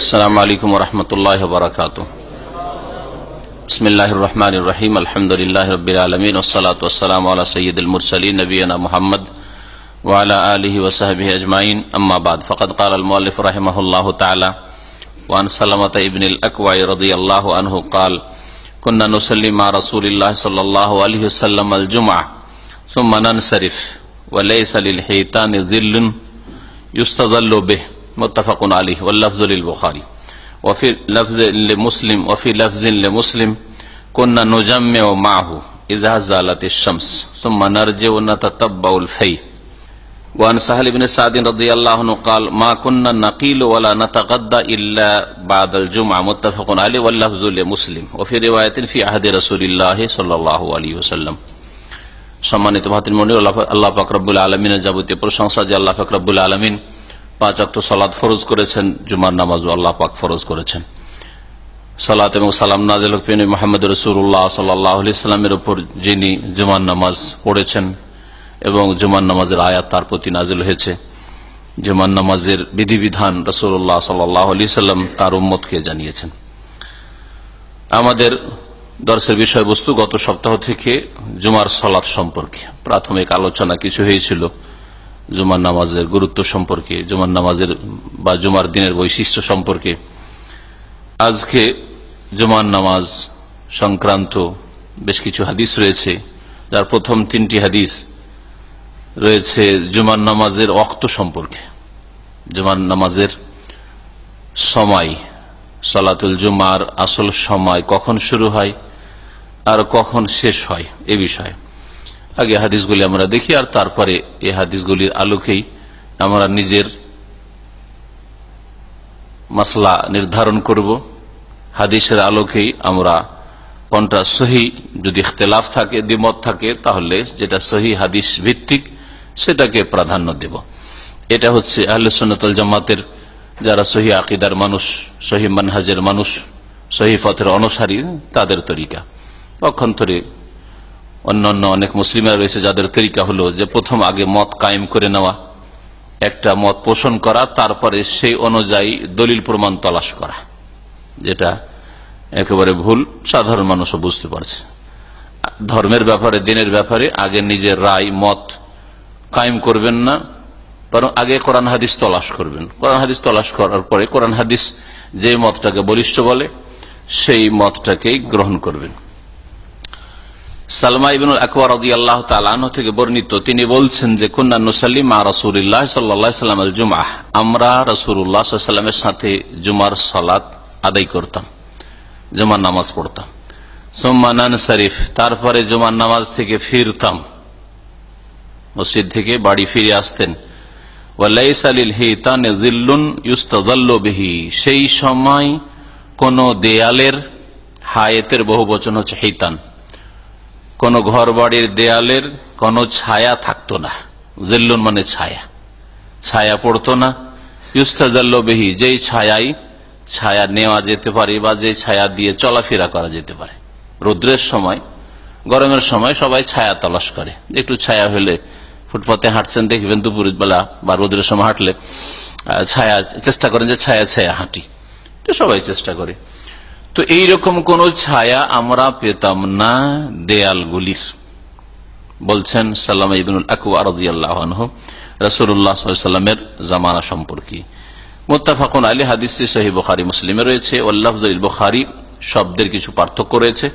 السلام عليكم ورحمة الله وبركاته بسم الله الرحمن الرحيم الحمد لله رب العالمين والصلاة والسلام على سيد المرسلين نبينا محمد وعلى آله وصحبه أجمعين أما بعد۔ فقد قال المؤلف رحمه الله تعالى وعن سلمة ابن الأكوع رضي الله عنه قال كنا نسلم مع رسول الله صلى الله عليه وسلم الجمعة ثم ننصرف، وليس للحيتان ظل يستظل به متفق عليه واللفظ للبخاري وفي لفظ لمسلم وفي لفظ لمسلم كنا نجمع معه إذا زالت الشمس ثم نرجع ونتتبع الفي وعن سهل بن سعد رضي الله عنه قال ما كنا نقيل ولا نتغدى إلا بعد الجمعة متفق عليه واللفظ لمسلم وفي رواية في عهد رسول الله صلى الله عليه وسلم সম্মানিত ভাতির মনির আল্লাহ পাক রব্বুল আলমিনের যাবতীয় প্রশংসা যে আল্লাহ পাক রব্বুল আলমিন পাঁচ অক্ট সলাদ ফরজ করেছেন, জুমার নামাজ আল্লাহ পাক ফরজ করেছেন। সালাত এবং সালাম নাজিল মোহাম্মদ রসুল্লাহ সাল্লাহামের উপর যিনি জুমার নামাজ পড়েছেন এবং জুমার নামাজের আয়াত তার প্রতি নাজিল হয়েছে, জুমার নামাজের বিধিবিধান রসুল্লাহ সাল্লাহ আলি সাল্লাম তার উম্মতকে জানিয়েছেন। আমাদের দর্শের বিষয়বস্তু গত সপ্তাহ থেকে জুমার সলাদ সম্পর্কে প্রাথমিক আলোচনা কিছু হয়েছিল। জুমার নামাজের গুরুত্ব সম্পর্কে, জুমার নামাজের বা জুমার দিনের বৈশিষ্ট্য সম্পর্কে। আজকে জুমার নামাজ সংক্রান্ত বেশ কিছু হাদিস রয়েছে, যার প্রথম তিনটি হাদিস রয়েছে জুমার নামাজের অক্ত সম্পর্কে। জুমার নামাজের সময়, সলাতুল জুমার আসল সময় কখন শুরু হয় আর কখন শেষ হয় এ বিষয়ে। আগে হাদিসগুলি আমরা দেখি, আর তারপরে এই হাদিসগুলির আলোকেই আমরা নিজের মাসলা নির্ধারণ করব। হাদিসের আলোকেই আমরা কোনটা সহি, যদি ইখতলাফ থাকে, দ্বিমত থাকে, তাহলে যেটা সহি হাদিস ভিত্তিক, সেটাকে প্রাধান্য দেব। এটা হচ্ছে আহলে সন্ন্যতল জামাতের যারা সহি আকিদার মানুষ, সহি মানহাজের মানুষ, সহি পথের অনুসারী, তাদের তরিকা। পক্ষান্তরে অন্যান্য অনেক মুসলিমরা রয়েছে যাদের তরিকা হলো যে প্রথম আগে মত কায়েম করে নেওয়া, একটা মত পোষণ করা, তারপরে সেই অনুযায়ী দলিল প্রমাণ তলাশ করা। যেটা একেবারে ভুল, সাধারণ মানুষও বুঝতে পারছে। ধর্মের ব্যাপারে, দিনের ব্যাপারে আগে নিজের রায়, মত কায়েম করবেন না, বরং আগে কোরআন হাদিস তলাশ করবেন। কোরআন হাদিস তলাশ করার পরে কোরআন হাদিস যে মতটাকে বলিষ্ঠ বলে, সেই মতটাকেই গ্রহণ করবেন। সালমা ইবিন আকবর আল্লাহ তালাহ থেকে বর্ণিত, তিনি বলছেন যে, কুন্না নুসাল্লিম রসুল্লাহ সাল্লাম আল জুমাহ আমরা রসুল্লাহ সাল্লামের সাথে জুমার সলাত আদায় করতাম, জুমার নামাজ পড়তাম। সোম্মানান শরীফ তারপরে জুমার নামাজ থেকে ফিরতাম। মসজিদ থেকে বাড়ি ফিরে আসতেন। সেই সময় কোন দেয়ালের হায়েতের বহু বচন হচ্ছে হিতান। কোন ঘর বাড়ির দেয়ালের কোন ছায়া থাকতো না। জিল্লুন মানে ছায়া। ছায়া পড়তো না। ইউস্তাজাল্লবেহি যেই ছায়াই ছায়া নেওয়া যেতে পারে বা যে ছায়া দিয়ে চলাফেরা করা যেতে পারে। রৌদ্রের সময়, গরমের সময় সবাই ছায়া তলাশ করে। একটু ছায়া হলে ফুটপাতে হাঁটছেন, দেখবেন দুপুর বেলা বা রোদ্রের সময় হাঁটলে ছায়া, চেষ্টা করেন যে ছায়া ছায়া হাঁটি। সবাই চেষ্টা করে। তো এইরকম কোন ছায়া আমরা পেতাম না দেয়ালগুলির। বলছেন সাল্লাম ইবিনুল রাজিয়াল্লাহ রসুল্লাহামের জামানা সম্পর্কে। মোত্তাফাকুন আলী হাদিস সহি বখারি, মুসলিমে রয়েছে। ওল্লাফদুল বখারি, শব্দের কিছু পার্থক্য রয়েছে।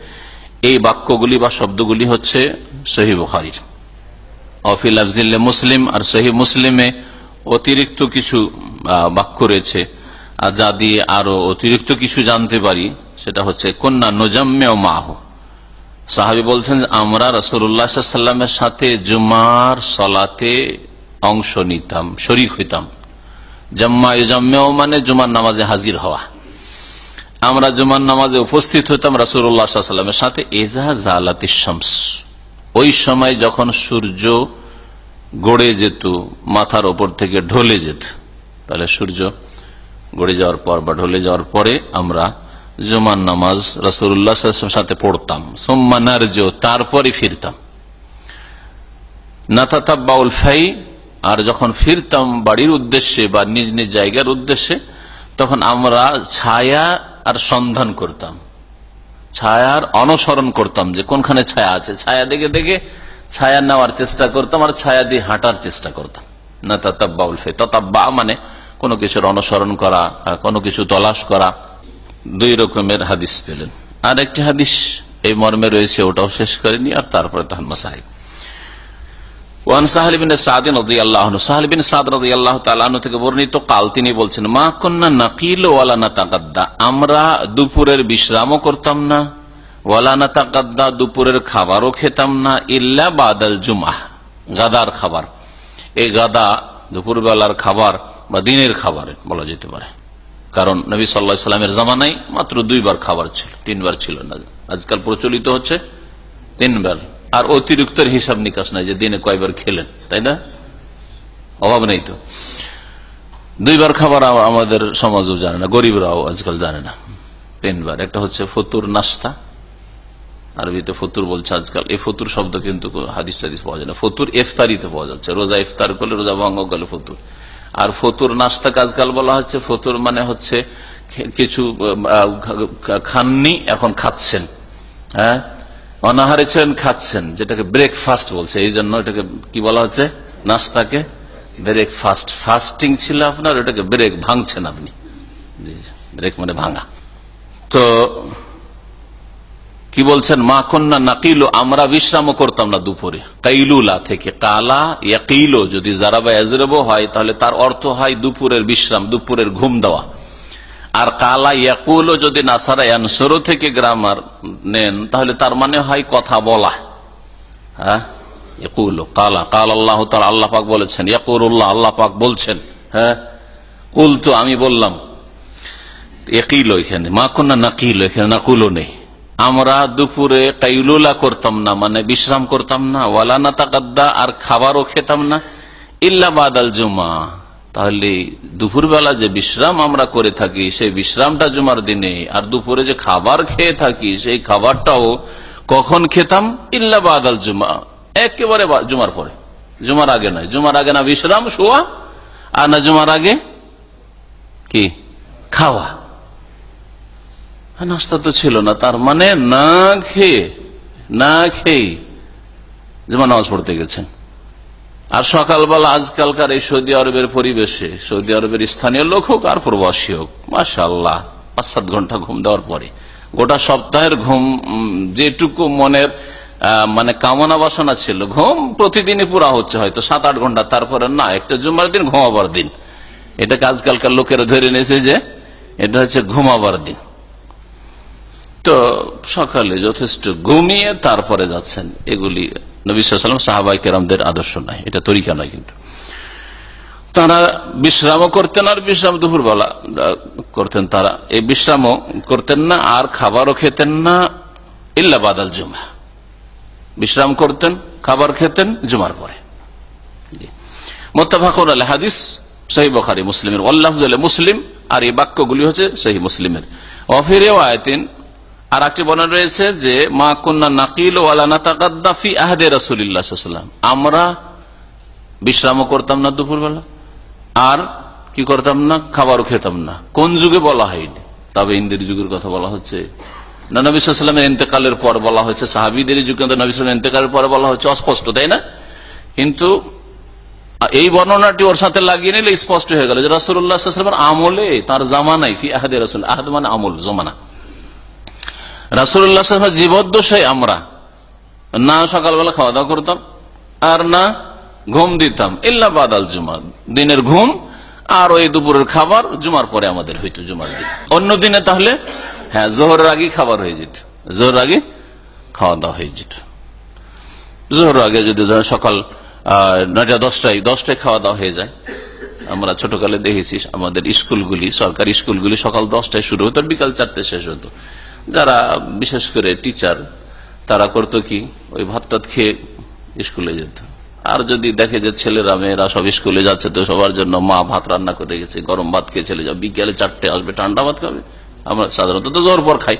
এই বাক্যগুলি বা শব্দগুলি হচ্ছে সহি বখারির অফিল আফজিল্লে মুসলিম, আর সহি মুসলিমে অতিরিক্ত কিছু বাক্য রয়েছে। যা দিয়ে আরও অতিরিক্ত কিছু জানতে পারি, সেটা হচ্ছে কন্যা নোজাম্যা মাহ। সাহাবি বলছেন, আমরা রসুল্লাহামের সাথে জুমার সলাতে অংশ নিতাম, শরিক হইতাম। জম্মা জম্মেও মানে জুমার নামাজে হাজির হওয়া। আমরা জুমার নামাজে উপস্থিত হইতাম রাসুল্লাহামের সাথে এজা ওই সময় যখন সূর্য গড়ে যেত, মাথার ওপর থেকে ঢলে যেত, তাহলে সূর্য গড়ে যাওয়ার পর বা ঢলে যাওয়ার পরে আমরা জুমার নামাজ রাসুল্লাহ সাথে পড়তাম। সোম্মানার্য তারপরে ফিরতাম। নাতাতাব্বাউল ফাই, আর যখন ফিরতাম বাড়ির উদ্দেশ্যে বা নিজ নিজ জায়গার উদ্দেশ্যে, তখন আমরা ছায়া আর সন্ধান করতাম। ছায়ার অনুসরণ করতাম যে কোনখানে ছায়া আছে। ছায়া দেখে দেখে ছায়া নেওয়ার চেষ্টা করতাম আর ছায়া দিয়ে হাঁটার চেষ্টা করতাম। না তাতাব্বাউল ফাই, ততাব্বা মানে কোনো কিছুর অনুসরণ করা কোনো কিছু তলাশ করা, দুই রকমের হাদিস পেলেন। আর একটি হাদিস এই মর্মে রয়েছে, ওটাও শেষ করেনি, আর তারপরে সাদিন রদি আল্লাহ আল্লাহ থেকে কাল তিনি বলছেন, মা নাকিল আমরা দুপুরের বিশ্রামও করতাম না, ওয়ালা না দুপুরের খাবারও খেতাম না, ইল্লা বাদাল জুমাহ, গাদার খাবার। এই গাদা দুপুরবেলার খাবার বা দিনের খাবার বলা যেতে পারে। কারণ নবী সাল্লা সাল্লামের জামানাই মাত্র দুইবার খাবার ছিল, তিনবার ছিল না। আজকাল প্রচলিত হচ্ছে তিনবার। আর অতিরিক্ত হিসাব নিকাশ নাই যে দিনে কয়বার খেলেন, তাই না? অভাব নেই তো। দুইবার খাবার আমাদের সমাজও জানে না, গরিবরাও আজকাল জানে না। তিনবার। একটা হচ্ছে ফতুর নাস্তা আরবিতে ফতুর বলছে আজকাল। এই ফতুর শব্দ কিন্তু হাদিস টাদিস পাওয়া যায় না। ফতুর ইফতারিতে পাওয়া যাচ্ছে। রোজা ইফতার করলে রোজা ভঙ্গ করলে ফতুর। আর ফতুর নাস্তাকে আজকাল বলা হচ্ছে, ফতুর মানে হচ্ছে কিছু খাননি, এখন খাচ্ছেন। হ্যাঁ? অনাহারে ছিলেন, খাচ্ছেন, যেটাকে ব্রেকফাস্ট বলছে। এই জন্য এটাকে কি বলা হচ্ছে? নাস্তাকে ব্রেকফাস্ট ফাস্টিং ছিল আপনার, ওটাকে ব্রেক ভাঙছেন আপনি। ব্রেক মানে ভাঙা। তো কি বলছেন? মা কন্যা নাকিলো, আমরা বিশ্রামও করতাম না দুপুরে। কাইলুলা থেকে, কালা ইয়াকিলো, যদি জারাবা এজরেবো হয়, তাহলে তার অর্থ হয় দুপুরের বিশ্রাম, দুপুরের ঘুম দেওয়া। আর কালা ইয়াকুলো, যদি নাসারা অ্যানসরো থেকে গ্রামার নেন, তাহলে তার মানে হয় কথা বলা। হ্যাঁ? ইয়াকুলো, কালা, কাল আল্লাহ তার আল্লাহ পাক বলেছেন, ইয়াকুরুল্লাহ, আল্লাহ পাক বলছেন। হ্যাঁ? কুল তো আমি বললাম একিলো এখানে, মা কন্যা নাকিলো, এখানে নাকুলো নেই। আমরা দুপুরে কাইলুলা করতাম না মানে বিশ্রাম করতাম না ওয়ালানা তাকাদ্দা, আর খাবারও খেতাম না, ইল্লা বাদাল জুমা। তাহলে দুপুরবেলা যে বিশ্রাম আমরা করে থাকি, সেই বিশ্রামটা জুমার দিনে, আর দুপুরে যে খাবার খেয়ে থাকি, সেই খাবারটাও কখন খেতাম? ইল্লা বাদাল জুমা। একেবারে জুমার পরে। জুমার আগে নয়। জুমার আগে না বিশ্রাম, শোয়া, আর না জুমার আগে কি? খাওয়া। নাস্তা তো ছিল না, তার মানে না খেয়ে না খেয়ে যেমন নামাজ পড়তে গেছেন। আর সকালবেলা আজকালকার এই সৌদি আরবের পরিবেশে, সৌদি আরবের স্থানীয় লোক হোক আর প্রবাসী হোক মাসাল্লাহ পাঁচ সাত ঘণ্টা ঘুম দেওয়ার পরে, গোটা সপ্তাহের ঘুম যেটুকু মনের মানে কামনা বাসনা ছিল, ঘুম প্রতিদিনই পুরা হচ্ছে হয়তো সাত আট ঘণ্টা, তারপরে না, একটা জুমার দিন ঘুমাবার দিন। এটাকে আজকালকার লোকেরা ধরে নিয়েছে যে, এটা হচ্ছে ঘুমাবার দিন। তো সকালে যথেষ্ট ঘুমিয়ে তারপরে যাচ্ছেন। এগুলি নবিসাম সাহাবাই কেরামদের আদর্শ নয়, এটা তরিকা নয় কিন্তু। তারা বিশ্রামও করতেন আর বিশ্রাম দুপুরবেলা করতেন তারা। এই বিশ্রামও করতেন না, আর খাবারও খেতেন না, ইল্লা বাদাল জুমা। বিশ্রাম করতেন, খাবার খেতেন, জুমার পরে। মোত্তাফাকুর আল হাদিস সহি বখারি, মুসলিমের। আল্লাহ মুসলিম, আর এই বাক্যগুলি হচ্ছে সেই মুসলিমের। অফিরে আয়তিন আর একটি বর্ণনা রয়েছে যে, মা কন্যা নাকিল আমরা বিশ্রামও করতাম না দুপুরবেলা, আর কি করতাম না? খাবারও খেতাম না। কোন যুগে বলা হয়নি? তবে ইন্দির যুগের কথা বলা হচ্ছে। না নবিসামের ইন্তেকালের পর বলা হয়েছে, সাহাবিদের যুগে নবিসাম ইন্তেকালের পর বলা হচ্ছে অস্পষ্ট, তাই না? কিন্তু এই বর্ণনাটি ওর সাথে লাগিয়ে নিলে স্পষ্ট হয়ে গেল যে রাসুল্লাহামের আমলে তার জামানাই ফি আহাদে রাসুল। আহাদ মানে আমল, জমানা। রাসুল্লাহ জীবদ্দশাই আমরা। না সকালবেলা খাওয়া দাওয়া করতাম, আর না ঘুম দিতাম, ইল্লা বাদাল জুমা দিনের ঘুম আর ওই দুপুরের খাবার জুমার পরে আমাদের হইতো জুমার দিন। অন্য দিনে তাহলে হ্যাঁ জোহরের আগে খাবার হয়ে যেত। জোহর আগে খাওয়া দাওয়া হয়ে যেত। জোহর আগে যদি সকাল নয়টা, দশটায় দশটায় খাওয়া দাওয়া হয়ে যায়। আমরা ছোটকালে দেখেছি আমাদের স্কুলগুলি, সরকারি স্কুলগুলি সকাল দশটায় শুরু হতো বিকাল চারটে শেষ হতো। যারা, বিশেষ করে টিচার তারা করতো কি? ওই ভাত টাত খেয়ে স্কুলে যেত। আর যদি দেখে যে ছেলেরা, মেয়েরা সব স্কুলে যাচ্ছে, তো সবার জন্য মা ভাত রান্না করে গেছে গরম ভাত খেয়ে চলে যাবে বিকেলে চারটে আসবে, ঠান্ডা ভাত খাবে। আমরা সাধারণত তো জোর পর খাই।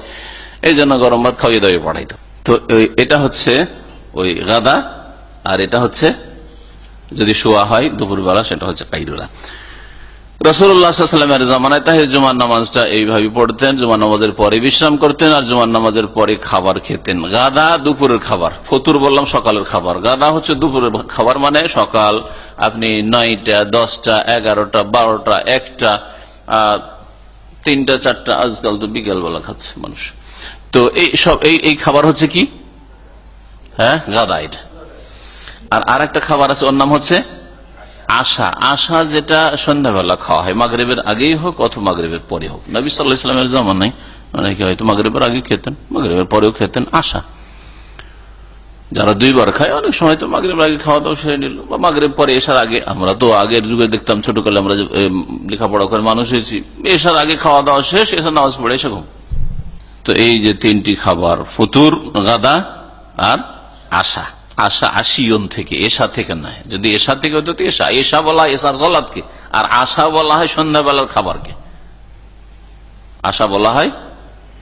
এই জন্য গরম ভাত খাইয়ে দাওয়িয়ে পাঠাইতো তো এটা হচ্ছে ওই গাদা, আর এটা হচ্ছে যদি শোয়া হয়, দুপুরবেলা, সেটা হচ্ছে কাইরুলা। রসুল্লাহামের জামানায় তাহির জুমার নামাজটা এইভাবে পড়তেন, জুমার নামাজের পরে বিশ্রাম করতেন আর জুমার নামাজের পরে খাবার খেতেন। গাদা দুপুরের খাবার, ফতুর বললাম সকালের খাবার। গাদা হচ্ছে দুপুরের খাবার মানে সকাল আপনি নয়টা, দশটা, এগারোটা, বারোটা, একটা তিনটা, চারটা, আজকাল তো বিকেল বেলা খাচ্ছে মানুষ। তো এই সব, এই এই খাবার হচ্ছে কি? হ্যাঁ গাদা এটা। আর আর একটা খাবার আছে, ওর নাম হচ্ছে আশা আশা যেটা সন্ধ্যাবেলা খাওয়া হয় মাগরেবের আগেই হোক অথবা মাগরেবের পরে হোক। নবী সাল্লাহ ইসলামের জামানায় অনেকে হয়তো মাগরেবের আগে খেতেন মাগরেবের পরেও খেতেন আশা। যারা দুইবার খায় অনেক সময় তো মাগরেবের আগে খাওয়া দাওয়া সেরে নিল বা মাগরেব পরে এসার আগে আমরা তো আগের যুগে দেখতাম ছোটকালে আমরা যে এম, লেখাপড়া করে মানুষ হয়েছি এসার আগে খাওয়া দাওয়া শেষ এসে নামাজ পড়ে এসে তো এই যে তিনটি খাবার ফতুর গাদা আর আশা। আশা আশিয়ন থেকে, এশা থেকে নয়। যদি এশা থেকে হতো এশা এশা বলা হয় এশার জলাদকে, আর আশা বলা হয় সন্ধ্যাবেলার খাবারকে। আশা বলা হয়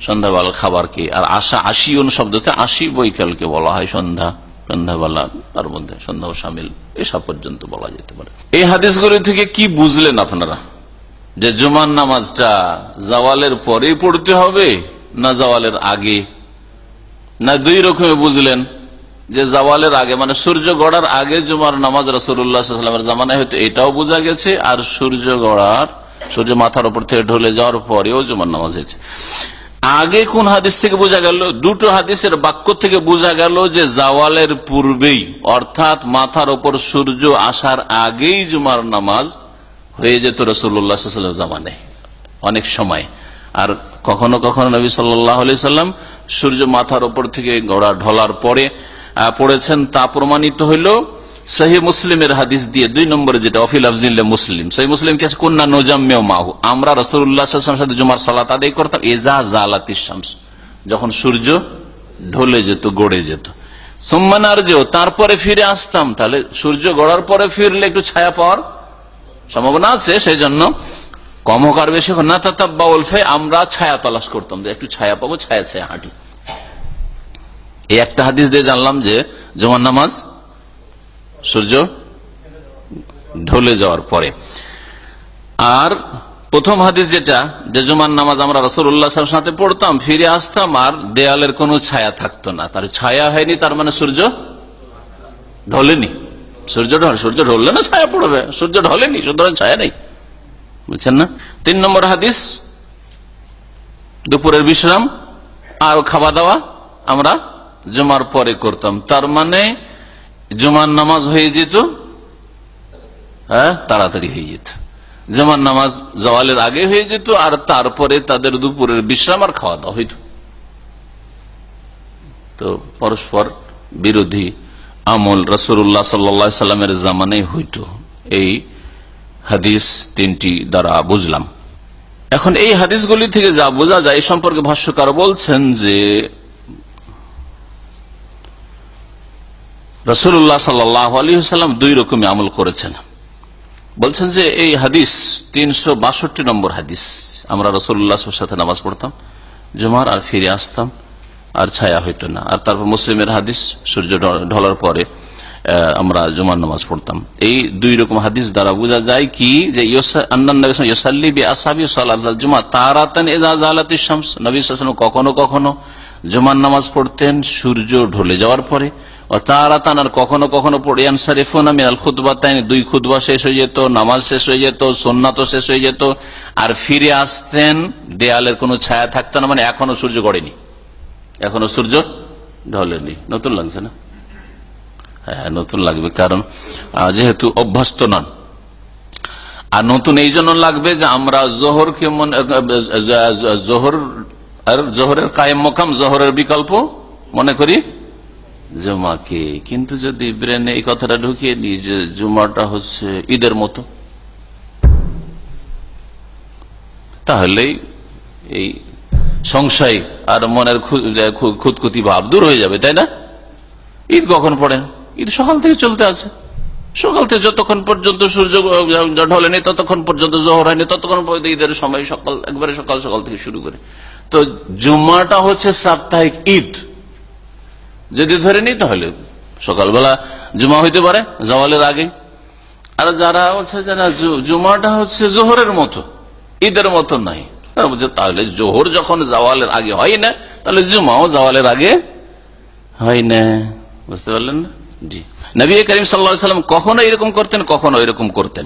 সন্ধ্যাবেলার খাবারকে, আর আশা আশিয়ন শব্দতে আশি বৈকালকে বলা হয় সন্ধ্যা, সন্ধ্যাবেলা, তার মধ্যে সন্ধ্যা ও সামিল এসা পর্যন্ত বলা যেতে পারে। এই হাদিসগুলি থেকে কি বুঝলেন আপনারা? যে জুমার নামাজটা জাওয়ালের পরে পড়তে হবে, না জাওয়ালের আগে? না দুই রকমে বুঝলেন? যে জাওয়ালের আগে মানে সূর্য গড়ার আগে জুমার নামাজ রসুল্লাহামের জামানায় হয়তো এটাও বোঝা গেছে, আর সূর্য গড়ার, সূর্য মাথার উপর থেকে ঢলে যাওয়ার পরেও জুমার নামাজ হয়েছে। আগে কোন হাদিস থেকে বোঝা গেল? দুটো হাদিসের বাক্য থেকে বোঝা গেল যে জাওয়ালের পূর্বেই, অর্থাৎ মাথার ওপর সূর্য আসার আগেই জুমার নামাজ হয়ে যেত রসুল্লাহ জামানে অনেক সময়। আর কখনো কখনো নবী সাল্লাহ সাল্লাম সূর্য মাথার ওপর থেকে গড়া ঢলার পরে পড়েছেন, তা প্রমাণিত হইল সহি মুসলিমের হাদিস দিয়ে। দুই নম্বরে যেটা অফিল আফজিল্লে মুসলিম। সহি মুসলিম কে কন্যা নোজাম্য মাহু। আমরা রসুল্লাহ সাথে জুমার সালাত আদায় করতাম এজা জালাতি শামস। যখন সূর্য ঢলে যেত, গড়ে যেত। যেও তারপরে ফিরে আসতাম। তাহলে সূর্য গড়ার পরে ফিরলে একটু ছায়া পাওয়ার সম্ভাবনা আছে সেই জন্য কম হোক আর বেশি হোক। না তাতাব্বা আমরা ছায়া তলাশ করতাম যে একটু ছায়া পাবো, ছায়া ছায়া হাঁটি। এই একটা হাদিস দিয়ে জানলাম যে জমান নামাজ সূর্য ঢলে যাওয়ার পরে। আর প্রথম হাদিস যেটা, যে জুমার নামাজ আমরা রসুল্লাহ সাথে পড়তাম, ফিরে আসতাম, আর দেয়ালের কোনো ছায়া থাকতো না। তার ছায়া হয়নি, তার মানে সূর্য ঢলেনি। সূর্য ঢল সূর্য ঢললে না ছায়া পড়বে? সূর্য ঢলেনি, সুতরাং ছায়া নেই। বুঝছেন না? তিন নম্বর হাদিস, দুপুরের বিশ্রাম, আর খাওয়া দাওয়া আমরা জুমার পরে করতাম। তার মানে জুমার নামাজ হয়ে যেত হ্যাঁ তাড়াতাড়ি হয়ে যেত। জুমার নামাজ জওয়ালের আগে হয়ে যেত, আর তারপরে তাদের দুপুরের বিশ্রাম আর খাওয়া দাওয়া হইত। তো পরস্পর বিরোধী আমল রসুল্লাহ সাল্লামের জামানে হইত। এই হাদিস তিনটি দ্বারা বুঝলাম। এখন এই হাদিসগুলি থেকে যা বোঝা যায় এই সম্পর্কে ভাষ্যকার বলছেন যে রসুল্লাহ সাল্লাহ আলী সাল্লাম দুই রকমই আমল করেছেন। বলছেন যে এই হাদিস তিনশো বাষট্টি নম্বর হাদিস। আমরা রসুল্লাহ সাথে নামাজ পড়তাম, জুমার আর ফিরে আসতাম, আর ছায়া হইতো না। আর তারপর মুসলিমের হাদিস, সূর্য ঢলার পরে আমরা জুমার নামাজ পড়তাম। এই দুই রকম হাদিস দ্বারা বোঝা যায় কি যে কখনো কখনো জুমার নামাজ পড়তেন, সূর্য ঢলে যাওয়ার পরে। তারাতান আর কখনো কখনো পড়ে আনসারিফুন মিনাল খুতবা তাই দুই খুতবা শেষ হয়ে যেত, নামাজ শেষ হয়ে যেত সোননাথ শেষ হয়ে যেত, আর ফিরে আসতেন, দেয়ালের কোনো ছায়া থাকতো না মানে এখনও সূর্য গড়েনি। এখনও সূর্য ঢলেনি। নতুন লাগছে না? হ্যাঁ নতুন লাগবে, কারণ যেহেতু অভ্যস্ত নন। আর নতুন এই জন্য লাগবে যে আমরা জোহরকে মনে জোহর, আর জোহরের কায়েম মকাম, জোহরের বিকল্প মনে করি জুমাকে। কিন্তু যদি ব্রেনে এই কথাটা ঢুকিয়ে নিই যে জুমাটা হচ্ছে ঈদের মতো, তাহলেই এই সংশয় আর মনের খুদকুতি ভাব দূর হয়ে যাবে, তাই না? ঈদ কখন পড়ে? ঈদ সকাল থেকে চলতে আছে। সকাল থেকে যতক্ষণ পর্যন্ত সূর্য ঢলেনি, ততক্ষণ পর্যন্ত জোহর হয়নি, ততক্ষণ পর্যন্ত ঈদের সময় সকাল, একবারে সকাল সকাল থেকে শুরু করে। তো জুম্মাটা হচ্ছে সাপ্তাহিক ঈদ। যদি ধরে নি তাহলে সকালবেলা জুমা হইতে পারে, জওয়ালের আগে। আর যারা হচ্ছে যারা জুমাটা হচ্ছে জোহরের মতো, ঈদের মতো নাই। তাহলে জোহর যখন জওয়ালের আগে হয় না, তাহলে জুমাও জওয়ালের আগে হয় না। বুঝতে পারলেন না? জি। নবী করিম সাল্লাম কখনো এরকম করতেন, কখনো এরকম করতেন।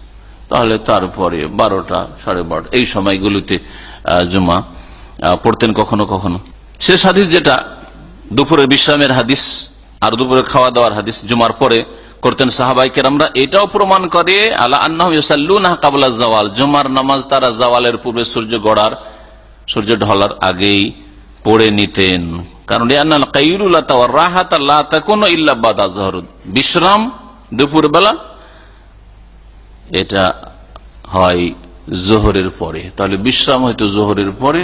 তাহলে তারপরে বারোটা, সাড়ে বারোটা, এই সময়গুলোতে জুমা পড়তেন কখনো কখনো? শেষ হাদিস যেটা, দুপুরের বিশ্রামের হাদিস আর দুপুরে খাওয়া দাওয়ার হাদিস জুমার পরে করতেন সাহাবাই কেরামরা, এটাও প্রমাণ করে আল্লাহ আন্না কাবলা জওয়াল, জুমার নামাজ তারা জওয়ালের পূর্বে সূর্য গড়ার, সূর্য ঢলার আগেই পড়ে নিতেন। কারণ বিশ্রাম দুপুর বেলা এটা হয় জোহরের পরে। তাহলে বিশ্রাম হয়তো জোহরের পরে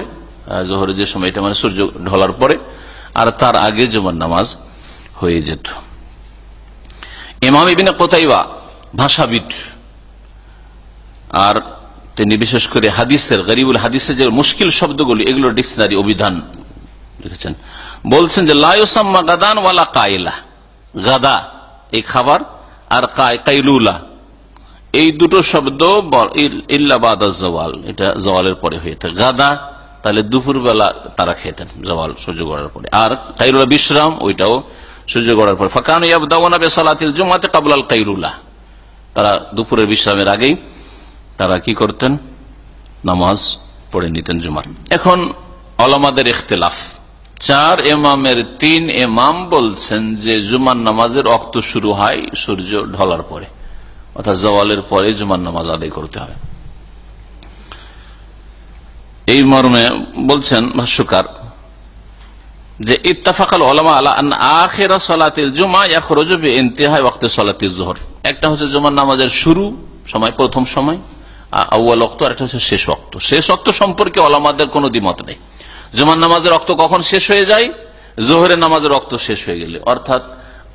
জোহরের যে সময় এটা মানে সূর্য ঢলার পরে, আর তার আগে জমার নামাজ হয়ে যেত। ইমাম ইবিন কোথাইবা ভাষাবিদ, আর তিনি বিশেষ করে হাদিসের, গরিবুল হাদিসের যে মুশকিল শব্দগুলি, এগুলো ডিকশনারি অভিধান লিখেছেন। বলছেন যে লায়োসাম্মা গাদান ওয়ালা কাইলা গাদা, এই খাবার, আর কাইলুলা। এই দুটো শব্দ ইল্লাবাদ জওয়াল। এটা জওয়ালের পরে হয়ে থাকে। গাদা, তাহলে দুপুর বেলা তারা খেতেন জওয়াল সূর্য গড়ার পরে। আর কাইরুলা বিশ্রাম, ওইটাও সূর্য গড়ার পরে। ফাঁকান সালাতিল জুমাতে কাবুলাল কাইরুলা। তারা দুপুরের বিশ্রামের আগেই তারা কি করতেন? নামাজ পড়ে নিতেন জুমার। এখন অলমাদের ইখতলাফ। চার এমামের তিন এমাম বলছেন যে জুমার নামাজের অক্ত শুরু হয় সূর্য ঢলার পরে। অর্থাৎ জওয়ালের পরে জুমার নামাজ আদায় করতে হবে। এই মর্মে বলছেন ভাষ্যকার যে, ইত্তাফাকাল ওলামা আলা আখেরা সলাতিল জুমা ইয়াখরুজু ইন্তেহাই ওয়াক্তে সলাতিল জোহর। একটা হচ্ছে জুমার নামাজের শুরু সময়, প্রথম সময় আউ্য়াল অক্ত আর একটা হচ্ছে শেষ অক্ত শেষ অক্ত সম্পর্কে ওলামাদের কোনো দ্বিমত নেই। জুমার নামাজের রক্ত কখন শেষ হয়ে যায়? জোহরের নামাজের রক্ত শেষ হয়ে গেলে। অর্থাৎ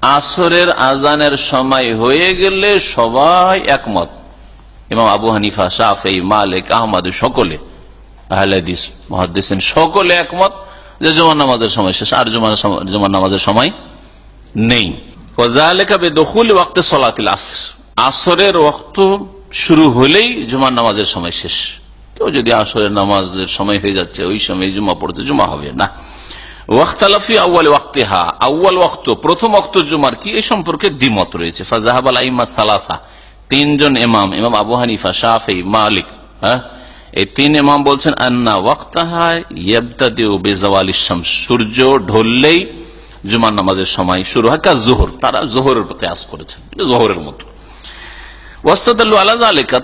আসরের আজানের সময় হয়ে গেলে সবাই একমত। এবং আবু হানিফা শাফি মালিক, আহমদ, সকলে, আহলাদিস মহাদিসেন সকলে একমত যে জমান নামাজের সময় শেষ, আর জমান নামাজের সময় নেই। আসরের রক্ত শুরু হলেই জুমার নামাজের সময় শেষ। কেউ যদি আসরের নামাজের সময় হয়ে যাচ্ছে, ওই সময় জুমা পড়তে জুমা হবে, না। ওয়াক্তালাফি আউ্য়াল ওয়াক্তেহা। আউ্য়াল ওয়াক্ত, প্রথম অক্ত জুমার কি? এই সম্পর্কে দ্বিমত রয়েছে। ফাজাহাব আলাইমা সালাসা, তিনজন ইমাম ইমাম আবু হানিফা শাহি মালিক হ্যাঁ? এই তিন ইমাম বলছেন, আন্না ওয়াক্তাহা সূর্য ঢললেই জুমার নামাজের সময় শুরু হয়। কাজ জোহর তারা জোহরের প্রয়াস করেছেন, জোহরের মতো।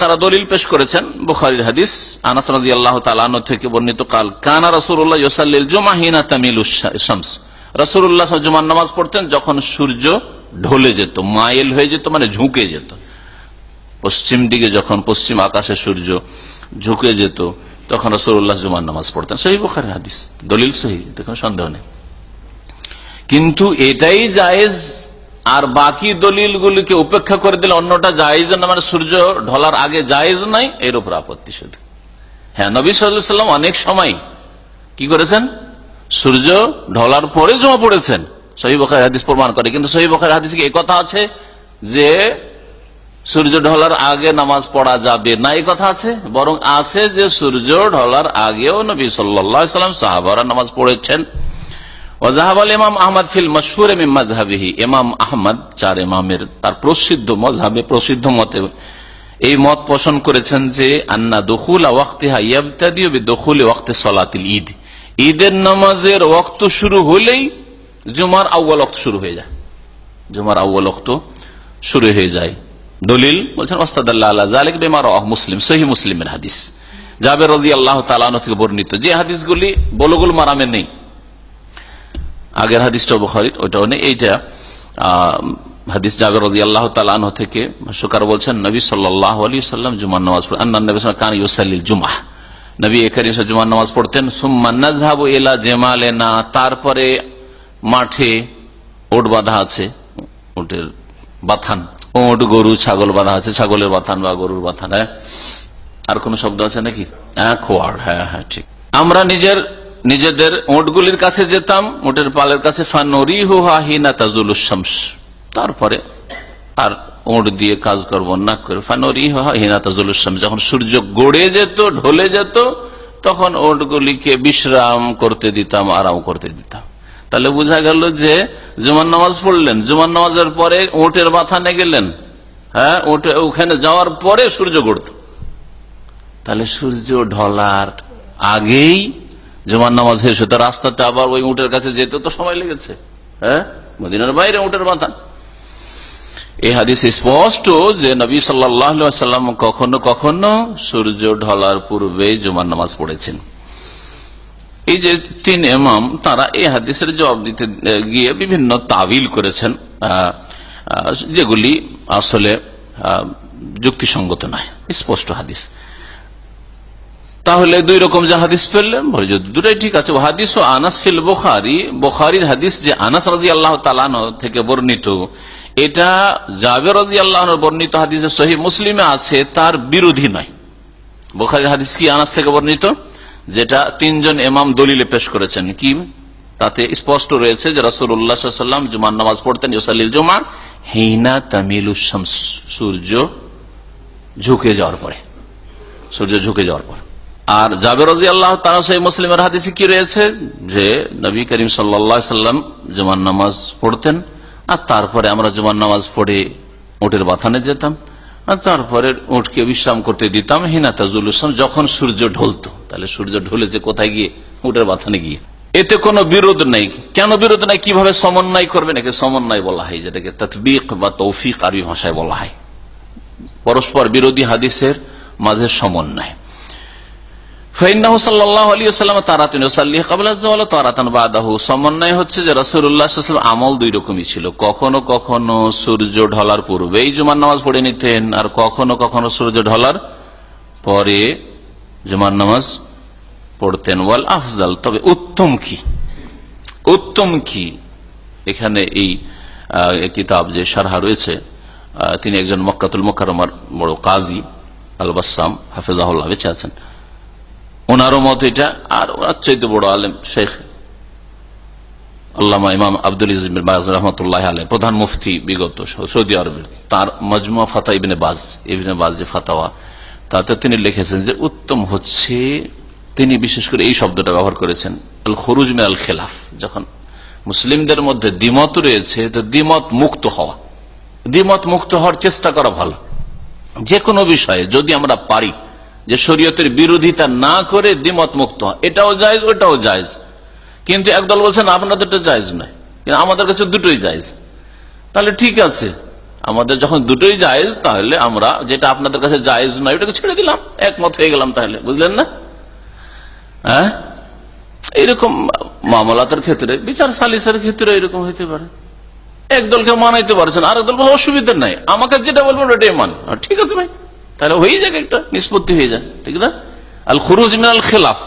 তারা দলিল পেশ করেছেন বুখারির হাদিস, আনাস আল্লাহ থেকে বর্ণিত কাল, কানা রসুল্লাহ ইসাল্লিল জুমা তামিল শামস। রসুল্লাহ জুমার নামাজ পড়তেন যখন সূর্য ঢলে যেত, মাইল হয়ে যেত মানে ঝুঁকে যেত। পশ্চিম দিকে যখন পশ্চিম আকাশে সূর্য ঝুঁকে যেত, তখন রসুল্লাহ জুমার নামাজ পড়তেন। সহি বুখারির হাদিস, দলিল সহি সন্দেহ নেই। কিন্তু এটাই জায়েজ আর বাকি দলিলগুলিকে উপেক্ষা করে দিলে অন্যটা জায়েজ না মানে সূর্য ঢলার আগে জায়েজ নাই, এর উপর আপত্তি শুধু। হ্যাঁ নবী সাল্লাম অনেক সময় কি করেছেন? সূর্য ঢলার পরে জমা পড়েছেন। সহিবখার হাদিস প্রমাণ করে। কিন্তু সহি বখার হাদিস এই কথা আছে? যে সূর্য ঢলার আগে নামাজ পড়া যাবে না, এই কথা আছে? বরং আছে যে সূর্য ঢলার আগেও নবী সাল্লাম সাহাবারা নামাজ পড়েছেন। ওজাহাবাল ইমাম আহমদ ফিল মশহুর মাজহাবিহি ইমাম আহমদ, চার ইমামের, তার প্রসিদ্ধ মজহাবে প্রসিদ্ধ মতে এই মত পোষণ করেছেন যে, আন্না দখুল ওয়াক্তিহা ইয়াবতাদিউ বিদখুল ওয়াক্তে সলাতিল ঈদ। ঈদের নামাজের ওয়াক্ত শুরু হলেই জুমার আউ্বাল ওয়াক্ত শুরু হয়ে যায়। জুমার আউ্বাল ওয়াক্ত শুরু হয়ে যায়। দলিল বলছেন ওস্তাদাল্লাহ জালিক বেমার মুসলিম সহি মুসলিমের হাদিস। জাবের রাজি আল্লাহ তালানো থেকে বর্ণিত যে হাদিসগুলি বলগুল মারামে নেই। আগের হাদিসটা বুখারির, ওইটাও নেই। এইটা হাদিস জাবের রাজি আল্লাহ তালানো থেকে সুকার বলছেন, নবী সাল্লাহ আলী সাল্লাম জুমান নামাজ পড়েন আন্না নবী কান ইউসাল্লিল জুমাহ নবী একারি জুমান নামাজ পড়তেন। সুম্মা নাজহাবু ইলা জেমালেনা তারপরে মাঠে ওট বাঁধা আছে, ওটের বাথান। ওট, গরু, ছাগল বাঁধা আছে, ছাগলের বাথান বা গরুর বাথান হ্যাঁ? আর কোন শব্দ আছে নাকি? হ্যাঁ খোয়ার হ্যাঁ হ্যাঁ ঠিক। আমরা নিজের নিজেদের ওটগুলির কাছে যেতাম, ওটের পালের কাছে তারপরে আর ওট দিয়ে কাজ করব না করে। ফানরি হিনা তাজুল শামস। যখন সূর্য গড়ে যেত, ঢলে যেত, তখন ওটগুলিকে বিশ্রাম করতে দিতাম, আরাম করতে দিতাম। তাহলে বোঝা গেল যে জুমান নামাজ পড়লেন জুমান নামাজের পরে ওটের বাথানে গেলেন হ্যাঁ ওটে, ওখানে যাওয়ার পরে সূর্য গড়ত। তাহলে সূর্য ঢলার আগেই জুমান নামাজ শেষ হতো রাস্তাতে আবার ওই উটের কাছে যেতে তো সময় লেগেছে। হ্যাঁ? মদিনার বাইরে উটের মাথা। এই হাদিস স্পষ্ট যে নবী সাল্লাম কখনো কখনো সূর্য ঢলার পূর্বে জুমান নামাজ পড়েছেন। এই যে তিন এমাম তারা এই হাদিসের জবাব দিতে গিয়ে বিভিন্ন তাবিল করেছেন। যেগুলি আসলে যুক্তিসঙ্গত নয়। স্পষ্ট হাদিস। তাহলে দুই রকম যে হাদিস পেলেন দুটাই ঠিক আছে। হাদিস ও আনাস ফিল বোখারি। বোখারির হাদিস যে আনাস রাজি আল্লাহ তালানো থেকে বর্ণিত, এটা জাবের রাজি আল্লাহ বর্ণিত হাদিসে সহি মুসলিমে আছে, তার বিরোধী নয়। বোখারির হাদিস কি আনাস থেকে বর্ণিত? যেটা তিনজন এমাম দলিলে পেশ করেছেন। কি? তাতে স্পষ্ট রয়েছে যে রসুল উল্লাহাম জুমান নামাজ পড়তেন ইসালিল জুমা হেইনা তামিলু সূর্য ঝুঁকে যাওয়ার পরে। সূর্য ঝুঁকে যাওয়ার পর। আর জাবের রাজি আল্লাহ তারা সেই মুসলিমের হাদিসে কি রয়েছে? যে নবী করিম সাল্লাম জুমান নামাজ পড়তেন, আর তারপরে আমরা জুমান নামাজ পড়ে উটের বাথানে যেতাম, আর তারপরে উঠকে বিশ্রাম করতে দিতাম, হিনা তাজুল ইসলাম যখন সূর্য ঢলতো। তাহলে সূর্য ঢলেছে কোথায় গিয়ে? উটের বাথানে গিয়ে। এতে কোনো বিরোধ নেই। কেন বিরোধ নাই? কীভাবে সমন্বয় করবেন? একে সমন্বয় বলা হয়, যেটাকে তৎবিক বা তৌফিক আরবি ভাষায় বলা হয়। পরস্পর বিরোধী হাদিসের মাঝে সমন্বয়। সমন্বয় হচ্ছে যে আমল দুই রকমই ছিল। কখনো কখনো সূর্য ঢলার পূর্বেই জুমার নামাজ পড়ে নিতেন আর কখনো কখনো সূর্য ঢলার পরে জুমার নামাজ পড়তেন। ওয়াল আফজাল, তবে উত্তম কি? উত্তম কি? এখানে এই কিতাব যে সারহা রয়েছে তিনি একজন মক্কাতুল মক্কারমার বড় কাজী আল বাসাম হাফেজাহুল্লাহ বেঁচে আছেন। ওনারও মত এটা, আর ওনার চৈত বড় আলেম শেখ আল্লামা ইমাম আব্দুল ইজমির বাজ রহমতুল্লাহ আলহ প্রধান মুফতি বিগত সৌদি আরবের, তার মজমুয়া ফাতা ইবিনে বাজ ইবিনে বাজ যে ফাতাওয়া, তাতে তিনি লিখেছেন যে উত্তম হচ্ছে তিনি বিশেষ করে এই শব্দটা ব্যবহার করেছেন, আল খরুজ মে আল খেলাফ, যখন মুসলিমদের মধ্যে দ্বিমত রয়েছে, তো দ্বিমত মুক্ত হওয়া, দ্বিমত মুক্ত হওয়ার চেষ্টা করা ভালো। যে কোনো বিষয়ে যদি আমরা পারি যে শরীয়তের বিরোধিতা না করে দ্বিমত মুক্ত এটাও জায়জ, ওটাও জায়জ। কিন্তু একদল বলছেন আপনাদেরটা জায়জ নয়। কিন্তু আমাদের কাছে দুটোই জায়জ। তাহলে ঠিক আছে। আমাদের যখন দুটোই জায়েজ, তাহলে আমরা যেটা আপনাদের কাছে জায়েজ নয়, ওটাকে ছেড়ে দিলাম। একমত হয়ে গেলাম তাহলে। বুঝলেন না? হ্যাঁ? এইরকম মামলাতের ক্ষেত্রে, বিচার সালিসের ক্ষেত্রে এরকম হইতে পারে। একদলকে মানাইতে পারছেন আর একদল অসুবিধা নাই। আমাকে যেটা বলবেন, ওটাই মান। ঠিক আছে ভাই? তাহলে হয়ে যাক একটা, নিষ্পত্তি হয়ে যায় ঠিক না? আল খুরুজ মিনাল খেলাফ,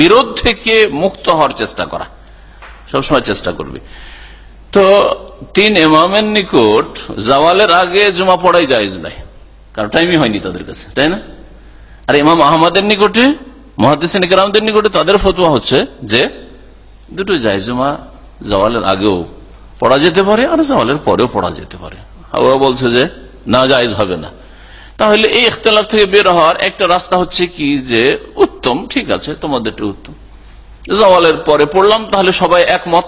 বিরোধ থেকে মুক্ত হওয়ার চেষ্টা করা, সবসময় চেষ্টা করবে। তো তিন এমামের নিকট জাওয়ালের আগে জমা পড়াই জায়েজ নাই, কারণ টাইমই হয়নি তাদের কাছে, তাই না? আর ইমাম আহমদের নিকটে মহাদিসিন কেরামদের নিকটে তাদের ফতুয়া হচ্ছে যে দুটো জায়েজ জমা জওয়ালের আগেও পড়া যেতে পারে আর জওয়ালের পরেও পড়া যেতে পারে। ওরা বলছে যে, না, জায়েজ হবে না। তাহলে এই ইখতলাফ থেকে বের হওয়ার একটা রাস্তা হচ্ছে কি যে, উত্তম, ঠিক আছে, তোমাদেরটা উত্তম। জওয়ালের পরে পড়লাম, তাহলে সবাই একমত।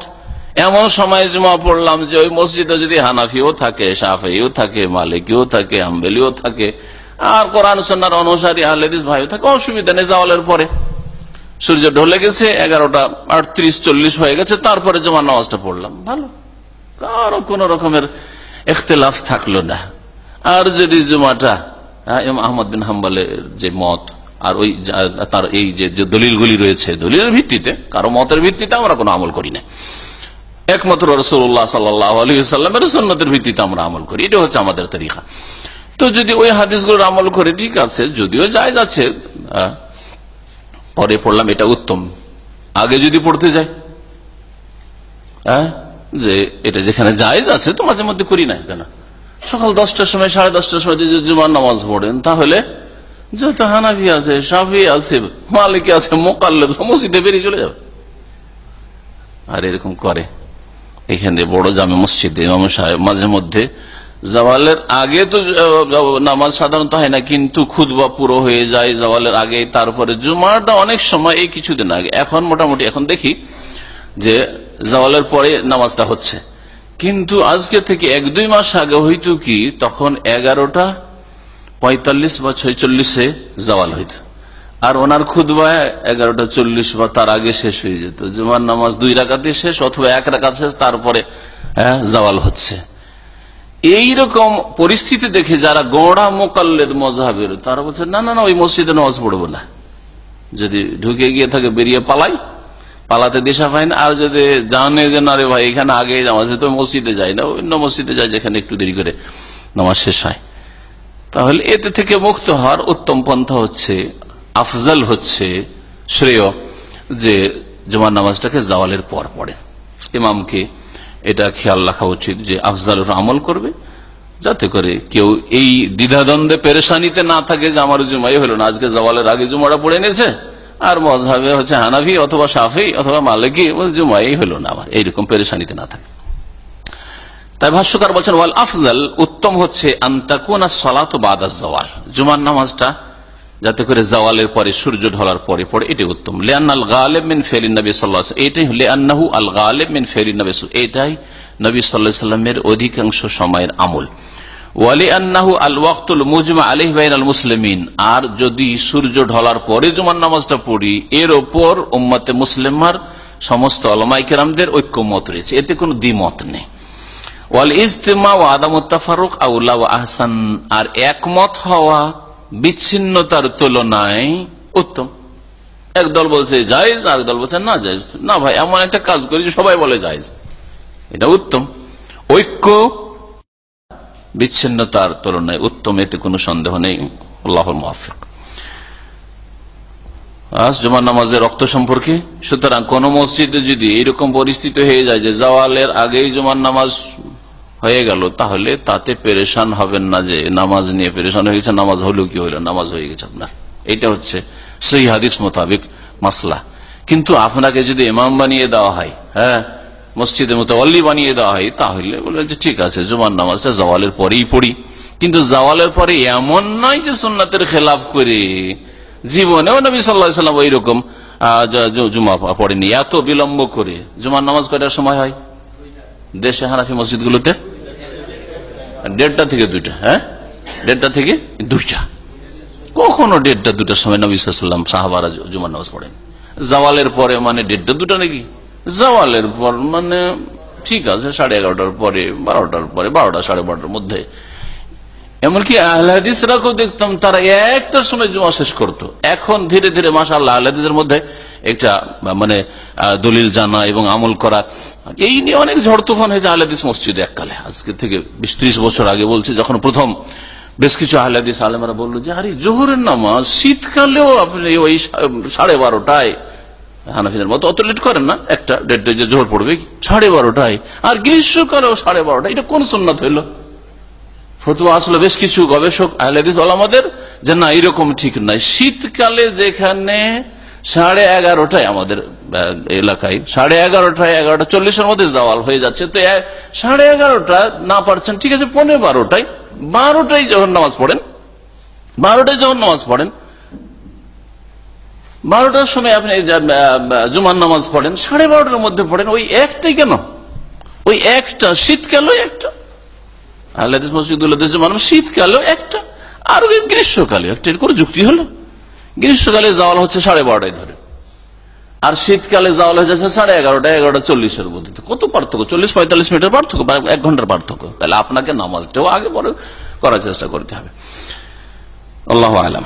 এমন সময় জমা পড়লাম যে ওই মসজিদে যদি হানাফিও থাকে সাফেও থাকে, মালিকিও থাকে আম্বেলিও থাকে, আর কোরআন সন্ন্যার অনুসারী, আহলেদিস ভাইও থাকে, অসুবিধা নেই জওয়ালের পরে। সূর্য ঢলে গেছে, এগারোটা আটত্রিশ চল্লিশ হয়ে গেছে, তারপরে জমা নামাজটা পড়লাম। ভালো। কারও কোন রকমের এখতলাফ থাকল না। আর যদি জুমাটা ইমাম আহমদ বিন হাম্বালের যে মত আর ওই তার এই যে দলিলগুলি রয়েছে দলিলের ভিত্তিতে কারও মতের ভিত্তিতে আমরা কোনো আমল করি না। একমাত্র রসুল্লাহ সাল্লামের সন্ন্যতের ভিত্তিতে আমরা আমল করি। এটা হচ্ছে আমাদের তরিকা। তো যদি ওই হাদিসগুলোর আমল করে ঠিক আছে যদিও আছে আহ, পরে পড়লাম এটা উত্তম। আগে যদি পড়তে যাই হ্যাঁ যে এটা যেখানে জায়েজ আছে তো মাঝে মধ্যে করি না কেন? সকাল দশটার সময়, সাড়ে দশটার সময় যদি জুমার নামাজ পড়েন, তাহলে যত হানাফি আছে সাফি আছে, মালিক আছে মোকাল্লে মসজিদে বেরিয়ে চলে যাবে। আর এরকম করে। এখানে বড় জামে মসজিদে মাঝে মধ্যে জওয়ালের আগে তো নামাজ সাধারণত হয় না, কিন্তু খুদবা পুরো হয়ে যায় জওয়ালের আগে, তারপরে জুমারটা অনেক সময়, এই কিছুদিন আগে। এখন মোটামুটি, এখন দেখি যে জওয়ালের পরে নামাজটা হচ্ছে। কিন্তু আজকে থেকে এক দুই মাস আগে হইতো কি তখন এগারোটা পঁয়তাল্লিশ বা ছয়চল্লিশে জওয়াল হইত। আর ওনার খুদবা এগারোটা চল্লিশ বা তার আগে শেষ হয়ে যেত। জুমার নামাজ দুই রাকাতে শেষ অথবা এক রাকাত শেষ তারপরে হ্যাঁ, জওয়াল হচ্ছে। এইরকম পরিস্থিতি দেখে যারা গোড়া মোকাল্লেদ মজাহের তারা বলছে না না না ওই মসজিদে নামাজ পড়ব না। যদি ঢুকে গিয়ে থাকে বেরিয়ে পালাই পালাতে দিশা পায় না। আর যদি জানে যে, না রে ভাই, এখানে আগে নামাজ তো মসজিদে যায় না। অন্য মসজিদে যায় যেখানে একটু দেরি করে নামাজ শেষ হয়। তাহলে এতে থেকে মুক্ত হওয়ার উত্তম পন্থা হচ্ছে, আফজাল হচ্ছে শ্রেয় যে জুমার নামাজটাকে জাওয়ালের পর পড়ে। ইমামকে এটা খেয়াল রাখা উচিত যে আফজালের আমল করবে, যাতে করে কেউ এই দ্বিধাদ্বন্দ্বে পেরেশানিতে না থাকে যে, আমার জুমাই হলো না, আজকে জওয়ালের আগে জুমাটা পড়ে নিয়েছে আর মজাবে হচ্ছে হানাফি অথবা সাফি অথবা মালিকি জুমাই হলো না আমার, এইরকম পেরেশানিতে না থাকে। তাই ভাষ্যকার বলছেন, ওয়াল আফজাল, উত্তম হচ্ছে আন্তাকুনা সলাত বাদা জওয়াল জুমার নামাজটা যাতে করে জওয়ালের পরে সূর্য ঢলার পরে পড়ে, এটাই উত্তম। লিয়ান্নাল গালেব মিন ফেলিন নবী সাল্লাহ এটাই আল নবী এটাই সাল্লামের অধিকাংশ সময়ের আমল। আন্নাহু আল মুজমা আলিহ মুসলিমিন। আর যদি সূর্য ঢলার পরে জুমার নামাজটা পড়ি, এর ওপর উম্মতে মুসলিমার সমস্ত অলমাই কেরামদের ঐক্যমত রয়েছে। এতে কোনো দ্বিমত নেই। ওয়াল ইজতেমা ও আদামুত্তাফারুক আউলা ও আহসান। আর একমত হওয়া বিচ্ছিন্নতার তুলনায় উত্তম। এক দল বলছে জায়েজ আর দল বলছে না জায়েজ। না ভাই, এমন একটা কাজ করি সবাই বলে জায়েজ। এটা উত্তম। ঐক্য বিচ্ছিন্নতার তুলনায় উত্তম, এতে কোনো সন্দেহ নেই। আল্লাহর আজ জুমার নামাজের রক্ত সম্পর্কে? সুতরাং কোন মসজিদে যদি এরকম পরিস্থিতি হয়ে যায় যে জওয়ালের আগেই জুমার নামাজ হয়ে গেল, তাহলে তাতে পেরেশান হবেন না যে নামাজ নিয়ে পেরেশান হয়ে গেছে, নামাজ হলো কি হইল নামাজ হয়ে গেছে আপনার। এটা হচ্ছে সেই হাদিস মোতাবেক মাসলা। কিন্তু আপনাকে যদি ইমাম বানিয়ে দেওয়া হয় হ্যাঁ মসজিদের মতো অল্লি বানিয়ে দেওয়া হয়, তাহলে বলে যে ঠিক আছে, জুমার নামাজটা জওয়ালের পরেই পড়ি। কিন্তু জওয়ালের পরে এমন নয় যে সোননাথের খেলাফ করে জীবনেও নবী সাল্লাহ সাল্লাম ওইরকম জুমা পড়েনি। এত বিলম্ব করে জুমার নামাজ কয়টার সময় হয়? দেশে হানাফি মসজিদগুলোতে? দেড়টা থেকে দুইটা হ্যাঁ? দেড়টা থেকে দুইটা। কখনো দেড়টা দুটার সময় নবী সাল্লাম সাহাবারা জুমার নামাজ পড়েন। জাওয়ালের পরে মানে দেড়টা দুটা নাকি? জাওয়ালের পর মানে ঠিক আছে, সাড়ে এগারোটার পরে, বারোটার পরে, বারোটা সাড়ে বারোটার মধ্যে। এমনকি আহলাদিসরাকেও দেখতাম, তারা একটার সময় জমা শেষ করত। এখন ধীরে ধীরে মাসা আল্লাহ আহলাদিসের মধ্যে একটা মানে দলিল জানা এবং আমল করা, এই নিয়ে অনেক ঝড় তুফান হয়েছে আহলাদিস মসজিদে এককালে। আজকে থেকে বিশ ত্রিশ বছর আগে বলছি, যখন প্রথম বেশ কিছু আহলাদিস আলেমারা বলল যে, আরে, জোহরের নামাজ শীতকালেও আপনি ওই সাড়ে বারোটায় হানাফিদের মতো অত লেট করেন না। একটা দেড়টা যে জোহর পড়বে, সাড়ে বারোটায়। আর গ্রীষ্মকালেও সাড়ে বারোটা এটা কোন সুন্নাত হইল? ফতুয়া আসলে বেশ কিছু গবেষক আলামাদের যে না এরকম ঠিক শীতকালে যেখানে সাড়ে এগারোটায় আমাদের এলাকায়, সাড়ে এগারোটায়, এগারোটা চল্লিশের মধ্যে জাওয়াল হয়ে যাচ্ছে। তো সাড়ে এগারোটা না পারছেন, ঠিক আছে পনেরো বারোটায় বারোটায় যখন নামাজ পড়েন, বারোটায় যখন নামাজ পড়েন বারোটার সময় আপনি জুমার নামাজ পড়েন, সাড়ে বারোটার মধ্যে পড়েন, ওই একটাই কেন? ওই একটা শীতকালে একটা। আল্লাহ মসজিদুল্লাহ জুমার শীতকালেও একটা। আর গ্রীষ্মকালে একটা, এর কোনো যুক্তি হলো? গ্রীষ্মকালে যাওয়াল হচ্ছে সাড়ে বারোটায় ধরে। আর শীতকালে যাওয়াল হয়ে যাচ্ছে সাড়ে এগারোটা এগারোটা চল্লিশের মধ্যে। কত পার্থক্য? চল্লিশ, পঁয়তাল্লিশ মিনিটের পার্থক্য? এক ঘণ্টার পার্থক্য। তাহলে আপনাকে নামাজটাও আগে পরে করার চেষ্টা করতে হবে। আল্লাহ আলম।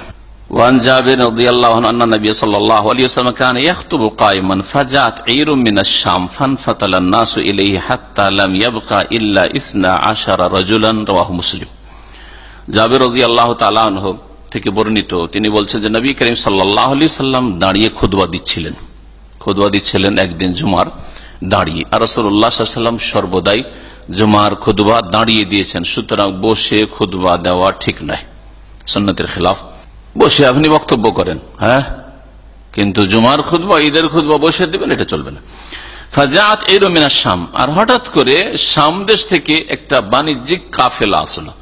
وعن جابر رضي الله عنه أن النبي صلى الله عليه وسلم كان يخطب قائما فجاءت عير من الشام فانفتل الناس إليه حتى لم يبقى إلا إثنى عشر رجلا رواه مسلم জাবের রাজি আল্লাহ তালাহ থেকে বর্ণিত তিনি বলছেন যে নবী করিম সাল্লাহ আলি সাল্লাম দাঁড়িয়ে খুদবা দিচ্ছিলেন খুদবা দিচ্ছিলেন একদিন জুমার দাঁড়িয়ে আর রসুল্লাহ সাল্লাম সর্বদাই জুমার খুদবা দাঁড়িয়ে দিয়েছেন সুতরাং বসে খুদবা দেওয়া ঠিক নয় সন্ন্যতের খেলাফ বসে আপনি বক্তব্য করেন হ্যাঁ? কিন্তু জুমার খুদবা ঈদের খুদবা বসে দেবেন, এটা চলবে না। ফাজাত এই রমিনা শাম। আর হঠাৎ করে শাম দেশ থেকে একটা বাণিজ্যিক কাফেলা আসলো।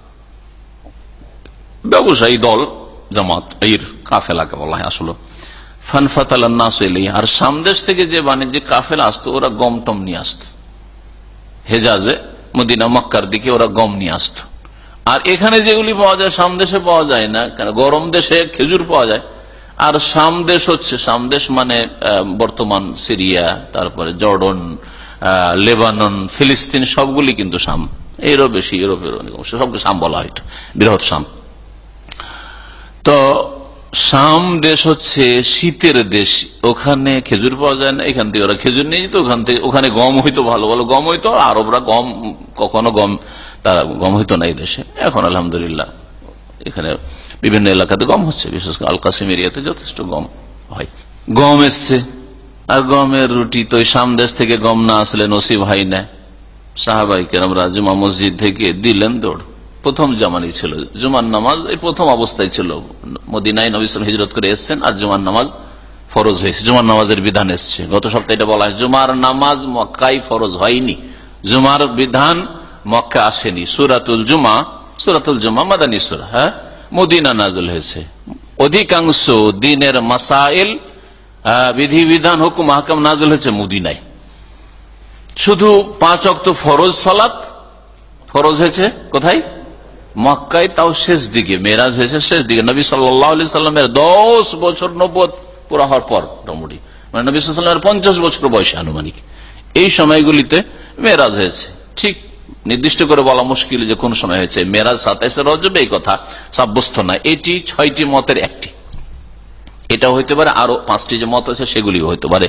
ব্যবসায়ী দল, জামাত এর কাফেলাকে বলা হয়, আসলো। ফানফাত আর সামদেশ থেকে যে বাণিজ্যিক কাফেলা আসতো, ওরা গম টম নিয়ে আসতো। হেজাজে, মদিনা, মক্কার দিকে ওরা গম নিয়ে আসতো। আর এখানে যেগুলি পাওয়া যায় সামদেশে পাওয়া যায় না, কেন গরম দেশে খেজুর পাওয়া যায়। আর সামদেশ হচ্ছে সামদেশ মানে বর্তমান সিরিয়া, তারপরে জর্ডন লেবানন, ফিলিস্তিন, সবগুলি কিন্তু সাম। এরও বেশি ইউরোপের অনেক অংশ, সবকে সাম বলা হয় বৃহৎ সাম। তো শাম দেশ হচ্ছে শীতের দেশ। ওখানে খেজুর পাওয়া যায় না, এখান থেকে ওরা খেজুর নিয়ে যেত, ওখান থেকে ওখানে গম হইতো ভালো ভালো গম হইতো আরবরা গম কখনো গম তারা গম হইতো না এই দেশে। এখন আলহামদুলিল্লাহ, এখানে বিভিন্ন এলাকাতে গম হচ্ছে, বিশেষ করে আল কাসিম এরিয়াতে যথেষ্ট গম হয়। গম এসছে, আর গমের রুটি তো শাম দেশ থেকে গম না আসলে নসিব হয় না। সাহাবাই কেরামরা জুমা মসজিদ থেকে দিলেন দৌড়। প্রথম জামানি ছিল। জুমার নামাজ এই প্রথম অবস্থায় ছিল। মদিনায় নবীল হিজরত করে এসছেন আর জুমার নামাজ ফরজ হয়েছে। জুমার নামাজের বিধান এসছে। গত সপ্তাহে এটা বলা হয়, জুমার নামাজ মক্কাই ফরজ হয়নি। জুমার বিধান মক্কা আসেনি। সুরাতুল জুমা সুরাতুল জুমা মাদানী সুরা হ্যাঁ? মদিনা নাজল হয়েছে। অধিকাংশ দিনের মাসাইল বিধিবিধান, হুকুম হাকাম নাজল হয়েছে মদিনায়। শুধু পাঁচ অক্ত ফরজ সলাত ফরজ হয়েছে কোথায়? মক্কায় তাও শেষ দিকে মেরাজ হয়েছে শেষ দিকে। নবী সাল্লামের দশ বছর নব্বত পুরা হওয়ার পর মোটামুটি মানে নবী সাল্লামের পঞ্চাশ বছর বয়সে আনুমানিক। এই সময়গুলিতে মেরাজ হয়েছে। ঠিক নির্দিষ্ট করে বলা মুশকিল যে কোন সময় হয়েছে। মেরাজ সাতাইশে রজবে, এই কথা সাব্যস্ত না। এটি ছয়টি মতের একটি। এটা হইতে পারে, আরও পাঁচটি যে মত আছে সেগুলি হইতে পারে,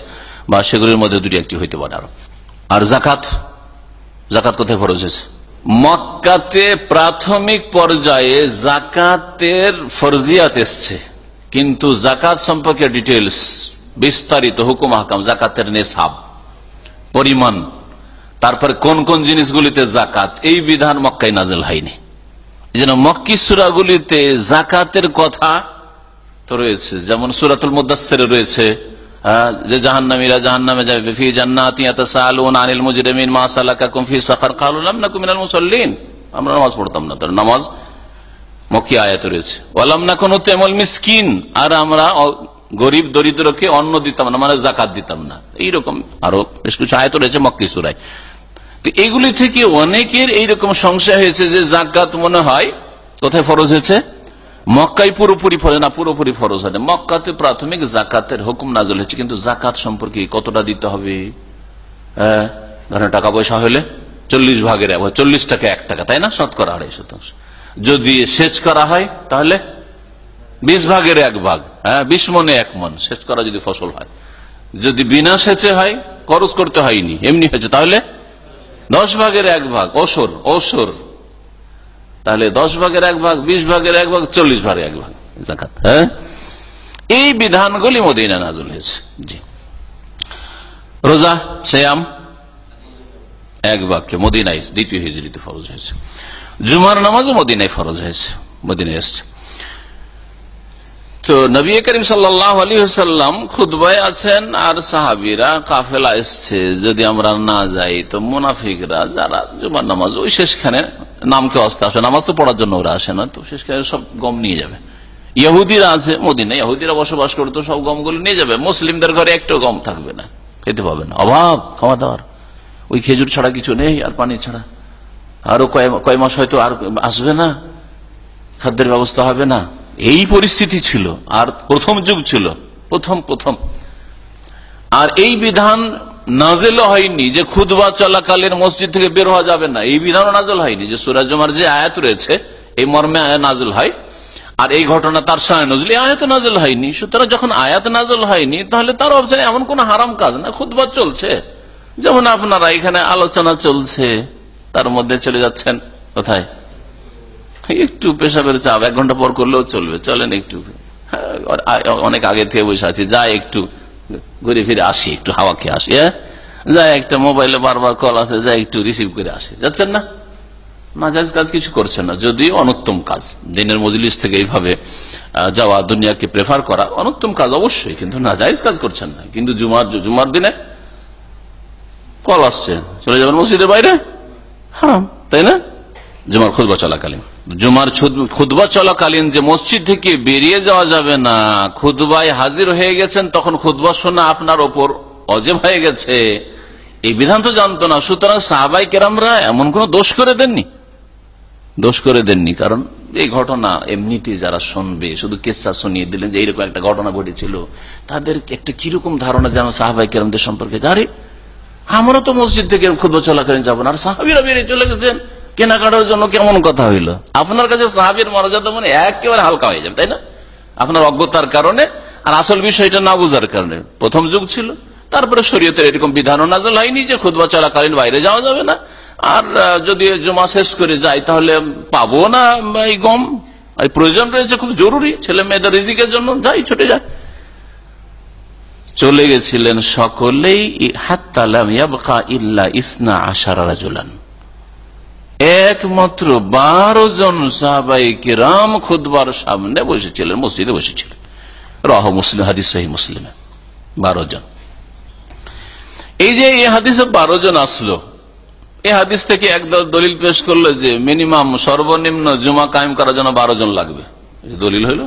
বা সেগুলির মধ্যে দুটি একটি হইতে পারে আরও। আর জাকাত? জাকাত কোথায় ফরজ হয়েছে? মক্কাতে প্রাথমিক পর্যায়ে জাকাতের ফরজিয়াত এসছে। কিন্তু জাকাত সম্পর্কে ডিটেলস বিস্তারিত হুকুম হাকাম, জাকাতের নেশাব, পরিমাণ, তারপর কোন কোন জিনিসগুলিতে জাকাত, এই বিধান মক্কায় নাজেল হয়নি। যেন মক্কি সুরাগুলিতে জাকাতের কথা তো রয়েছে। যেমন সুরাতুল মুদাসের রয়েছে যে জাহান্নামীরা জাহান্নামে যাবে ফি জান্নাতি আনিল মুজরিমিন মা সালাকাকুম ফি সাকার ক্বালু লাম নাকুম মিনাল মুসাল্লিন। আমরা নামাজ পড়তাম না তার নামাজ মক্কি আয়াত রয়েছে। ওয়ালাম নাকুন তুতিমুল মিসকিন। আর আমরা গরিব দরিদ্রকে অন্ন দিতাম না মানে জাকাত দিতাম না। এইরকম আরও বেশ কিছু আয়াত রয়েছে মক্কি সূরায়। তো এগুলি থেকে অনেকের এইরকম সংশয় হয়েছে যে জাকাত মনে হয় কোথায় ফরজ হয়েছে? মক্কাই পুরোপুরি ফরজ, না, পুরোপুরি ফরজ হয় মক্কাতে প্রাথমিক জাকাতের হুকুম নাজল হয়েছে, কিন্তু জাকাত সম্পর্কে কতটা দিতে হবে? হ্যাঁ টাকা পয়সা হলে চল্লিশ ভাগের চল্লিশ টাকা এক টাকা, তাই না? শতকরা আড়াই শতাংশ। যদি সেচ করা হয়, তাহলে বিশ ভাগের এক ভাগ হ্যাঁ বিশ মনে এক মন সেচ করা যদি ফসল হয়। যদি বিনা সেচে হয়, খরচ করতে হয়নি, এমনি হয়েছে, তাহলে দশ ভাগের এক ভাগ, অসর ওসর তাহলে দশ ভাগের এক ভাগ, বিশ ভাগের এক ভাগ, চল্লিশ ভাগের এক ভাগ, জাকাত হ্যাঁ? এই বিধানগুলি মদিনা নাজুল হয়েছে। জি। রোজা শ্যাম এক বাক্যে মদিনায়, দ্বিতীয় হিজড়িতে ফরজ হয়েছে। জুমার নামাজও মদিনায় ফরজ হয়েছে, মদিনায় এসছে। তো নবী করিম সাল্লাম খুদ্বায় আছেন আর সাহাবিরা কাফেলা এসছে, যদি আমরা না যাই তো মুনাফিকরা যারা জুমার নামাজ, ওই শেষখানে নামকে অস্তে আসে। নামাজ তো পড়ার জন্য ওরা আসে না, তো শেষখানে সব গম নিয়ে যাবে। ইহুদিরা আছে মদিনা ইহুদিরা বসবাস করতো সব গমগুলো নিয়ে যাবে। মুসলিমদের ঘরে একটু গম থাকবে না, খেতে পাবে না। অভাব খাওয়া দাওয়ার। ওই খেজুর ছাড়া কিছু নেই আর পানি ছাড়া। আরও কয় মাস হয়তো আর আসবে না, খাদ্যের ব্যবস্থা হবে না। এই পরিস্থিতি ছিল, আর প্রথম যুগ ছিল, প্রথম প্রথম। আর এই বিধান নাজেল হয়নি যে খুদবা চলাকালীন মসজিদ থেকে বের হওয়া যাবে না। এই বিধানও নাজল হয়নি যে সুরাজ জমার যে আয়াত রয়েছে, এই মর্মে নাজল হয়, আর এই ঘটনা তার সায় নজলে আয়াত নাজল হয়নি। সুতরাং যখন আয়াত নাজল হয়নি, তাহলে তার অবস্থানে এমন কোন হারাম কাজ না খুদবা চলছে। যেমন আপনারা এখানে আলোচনা চলছে, তার মধ্যে চলে যাচ্ছেন, কোথায়? একটু পেশাবের চাপ এক ঘণ্টা পর করলেও চলবে চলেন একটু। হ্যাঁ, অনেক আগে থেকে বসে আছি যা একটু ঘুরে ফিরে আসি একটু হাওয়া খেয়ে আসি হ্যাঁ? যা একটা মোবাইলে বারবার কল আছে যাই একটু রিসিভ করে আসি যাচ্ছেন না? নাজাজ কাজ কিছু করছেন না যদিও অনুত্তম কাজ। দিনের মজলিস থেকে এইভাবে যাওয়া দুনিয়াকে প্রেফার করা অনুত্তম কাজ অবশ্যই কিন্তু নাজাইজ কাজ করছেন না। কিন্তু জুমার জুমার দিনে কল আসছে চলে যাবেন মসজিদের বাইরে? হারাম তাই না? জুমার খুদবা চলাকালীন। জুমার খুদবা চলাকালীন যে মসজিদ থেকে বেরিয়ে যাওয়া যাবে না খুদবায় হাজির হয়ে গেছেন, তখন খুদবা শোনা আপনার ওপর অজেব হয়ে গেছে। এই বিধান তো জানতো না, সুতরাং সাহাবাই কেরামরা এমন কোন দোষ করে দেননি? দোষ করে দেননি, কারণ এই ঘটনা এমনিতে যারা শুনবে, শুধু কেসা শুনিয়ে দিলেন যে এইরকম একটা ঘটনা ঘটেছিল, তাদের একটা কীরকম ধারণা যেন সাহাবাই কেরামদের সম্পর্কে। আরে আমরা তো মসজিদ থেকে খুদবা চলাকালীন যাব না, আর সাহাবিরা বেরিয়ে চলে গেছেন। কেনাকাটার জন্য কেমন কথা হইল? আপনার কাছে সাহাবির মর্যাদা মানে একেবারে হালকা হয়ে যাবে, তাই না? আপনার অজ্ঞতার কারণে আর আসল বিষয়টা না বুঝার কারণে। প্রথম যুগ ছিল, তারপরে শরীয়তের এরকম বিধান নাজল হয়নি যে খুদবা চলাকালীন বাইরে যাওয়া যাবে না। আর যদি জমা শেষ করে যাই তাহলে পাবো না এই গম। এই প্রয়োজন রয়েছে খুব জরুরি, ছেলে মেয়েদের রিজিকের জন্য যাই, ছুটে যায় চলে গেছিলেন সকলেই ইল্লা ইসনা আশারা রাজুলান। একমাত্র বারো জন সাহাবাই কিরাম খুদবার সামনে বসেছিলেন, মসজিদে বসেছিলেন। রহ মুসলিম, হাদিস সহি মুসলিমে বারো জন এই যে এই হাদিসে বারো জন আসলো, এই হাদিস থেকে একদল দলিল পেশ করল যে মিনিমাম সর্বনিম্ন জুমা কায়েম করার জন্য বারো জন লাগবে দলিল হইল?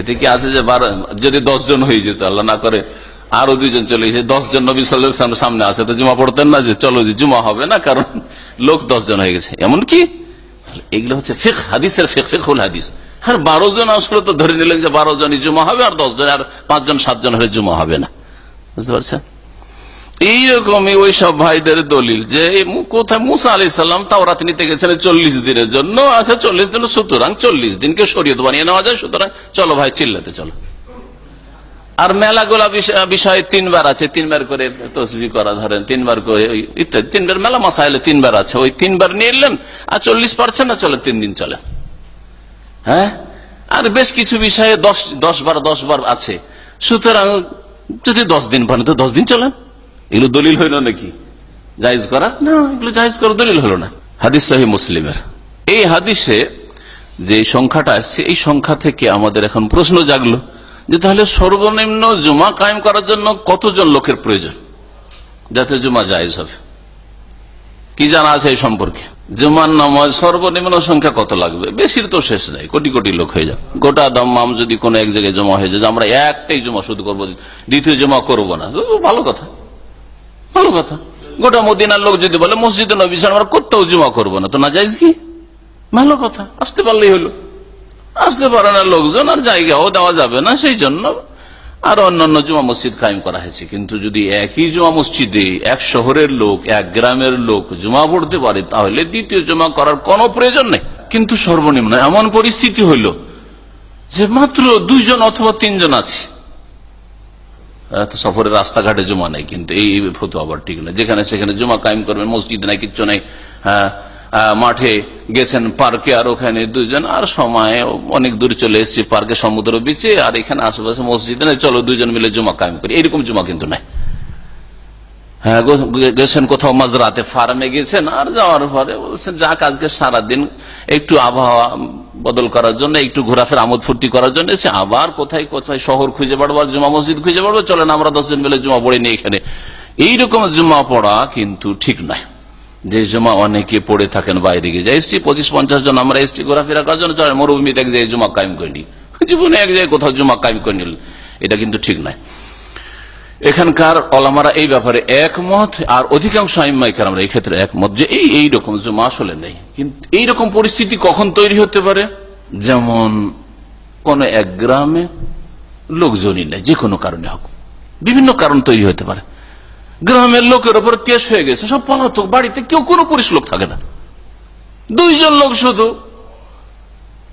এতে কি আছে যে বারো যদি দশ জন হয়ে যেত, আল্লাহ না করে আরও দুইজন চলে গেছে দশ জন নবী সাল্লাম সামনে আছে, তো জুমা পড়তেন না যে চলো যে জুমা হবে না, কারণ লোক দশ জন হয়ে গেছে। এমন কি? এগুলো হচ্ছে ফেক হাদিসের ফেক ফেকুল হাদিস। হ্যাঁ বারো জন আসলে তো ধরে নিলেন যে বারো জনই জুমা হবে, আর দশ জন আর পাঁচজন, সাতজন হলে জুমা হবে না। বুঝতে পারছেন? এইরকমই ওই সব ভাইদের দলিল যে কোথায় মুসা আলি সাল্লাম তাওরাত নিতে গেছিলেন চল্লিশ দিনের জন্য আচ্ছা চল্লিশ দিন সুতরাং চল্লিশ দিনকে শরীয়ত বানিয়ে নেওয়া যায়, সুতরাং চলো ভাই, চিল্লাতে চলো। আর মেলাগুলা বিষয় তিনবার আছে, তিনবার করে তসবি করা ধরেন, তিনবার করে ইত্যাদি। তিনবার মেলা মাসাইলে তিনবার আছে, ওই তিনবার নিয়ে এলেন আর চল্লিশ পারছেন না চলে, তিন দিন চলে। হ্যাঁ? আর বেশ কিছু বিষয়ে দশ দশ বার দশ বার আছে। সুতরাং যদি দশ দিন পান তো দশ দিন চলেন এগুলো দলিল হইল নাকি? জায়জ করা? না, এগুলো জায়জ করা দলিল হলো না। হাদিস সাহি মুসলিমের। এই হাদিসে যে সংখ্যাটা আসছে, এই সংখ্যা থেকে আমাদের এখন প্রশ্ন জাগলো। যে তাহলে সর্বনিম্ন জুমা কায়েম করার জন্য কতজন লোকের প্রয়োজন? যাতে জুমা জায়জ হবে। কি জানা আছে এই সম্পর্কে? জুমার নামাজ সর্বনিম্ন সংখ্যা কত লাগবে? বেশির তো শেষ নাই, কোটি কোটি লোক হয়ে যাবে। গোটা দাম্মাম যদি কোনো এক জায়গায় জমা হয়ে যায়, আমরা একটাই জমা শুধু করব, দ্বিতীয় জমা করব না। ভালো কথা। ভালো কথা। গোটা মদিনার লোক যদি বলে, মসজিদে নবী আমরা কোথাও জমা করব না। তো না যাইজ কি? ভালো কথা। আসতে পারলেই হলো। আসতে পারে না লোকজন আর জায়গাও দেওয়া যাবে না, সেই জন্য আর অন্যান্য জুমা মসজিদ কায়েম করা হয়েছে। কিন্তু যদি একই জুমা মসজিদে এক শহরের লোক, এক গ্রামের লোক জুমা পড়তে পারে, তাহলে দ্বিতীয় জমা করার কোনো প্রয়োজন নেই। কিন্তু সর্বনিম্ন এমন পরিস্থিতি হইল যে মাত্র দুইজন অথবা তিনজন আছে। সফরের রাস্তাঘাটে জমা নেই, কিন্তু এই ফটো আবার ঠিক না যেখানে সেখানে জমা কায়েম করবেন, মসজিদ নাই, কিচ্ছু নাই। হ্যাঁ মাঠে গেছেন পার্কে আর ওখানে দুজন আর সময় অনেক দূর চলে এসছে পার্কে সমুদ্র বিচে, আর এখানে আশেপাশে মসজিদে নাই। চলো দুজন মিলে জমা কায়েম করি। এরকম জমা কিন্তু নাই। হ্যাঁ গেছেন কোথাও মাঝরাতে, ফার্মে গেছেন, আর যাওয়ার পরে বলছেন, যাক, আজকে সারাদিন একটু আবহাওয়া বদল করার জন্য, একটু ঘোরাফেরা আমোদ ফুর্তি করার জন্য এসে আবার কোথায় কোথায় শহর খুঁজে পাড়বো আর জুমা মসজিদ খুঁজে পাড়বো চলেন, আমরা দশজন মিলে জুমা পড়ে নিই এখানে। এইরকম জুমা পড়া কিন্তু ঠিক নয় যে জমা অনেকে পড়ে থাকেন বাইরে গিয়ে। যায় এসছি, পঁচিশ, পঞ্চাশ জন, আমরা এসছি ঘোরাফেরা করার জন্য মরুভূমিতে এক জায়গায় জমা কায়েম করে নি জীবনে এক জায়গায় কোথাও জমা কায়েম করে নিল, এটা কিন্তু ঠিক নয়। এখানকার অলামারা এই ব্যাপারে একমত, আর অধিকাংশ আইমাইকার আমরা এই ক্ষেত্রে একমত যে এই এইরকম জমা আসলে নেই। কিন্তু এইরকম পরিস্থিতি কখন তৈরি হতে পারে? যেমন কোন এক গ্রামে লোকজনই নেই, যে কোনো কারণে হোক। বিভিন্ন কারণ তৈরি হতে পারে। গ্রামের লোকের ওপর কেস হয়ে গেছে, সব পলাতক বাড়িতে কেউ কোনো পুরুষ লোক থাকে না। দুইজন লোক শুধু,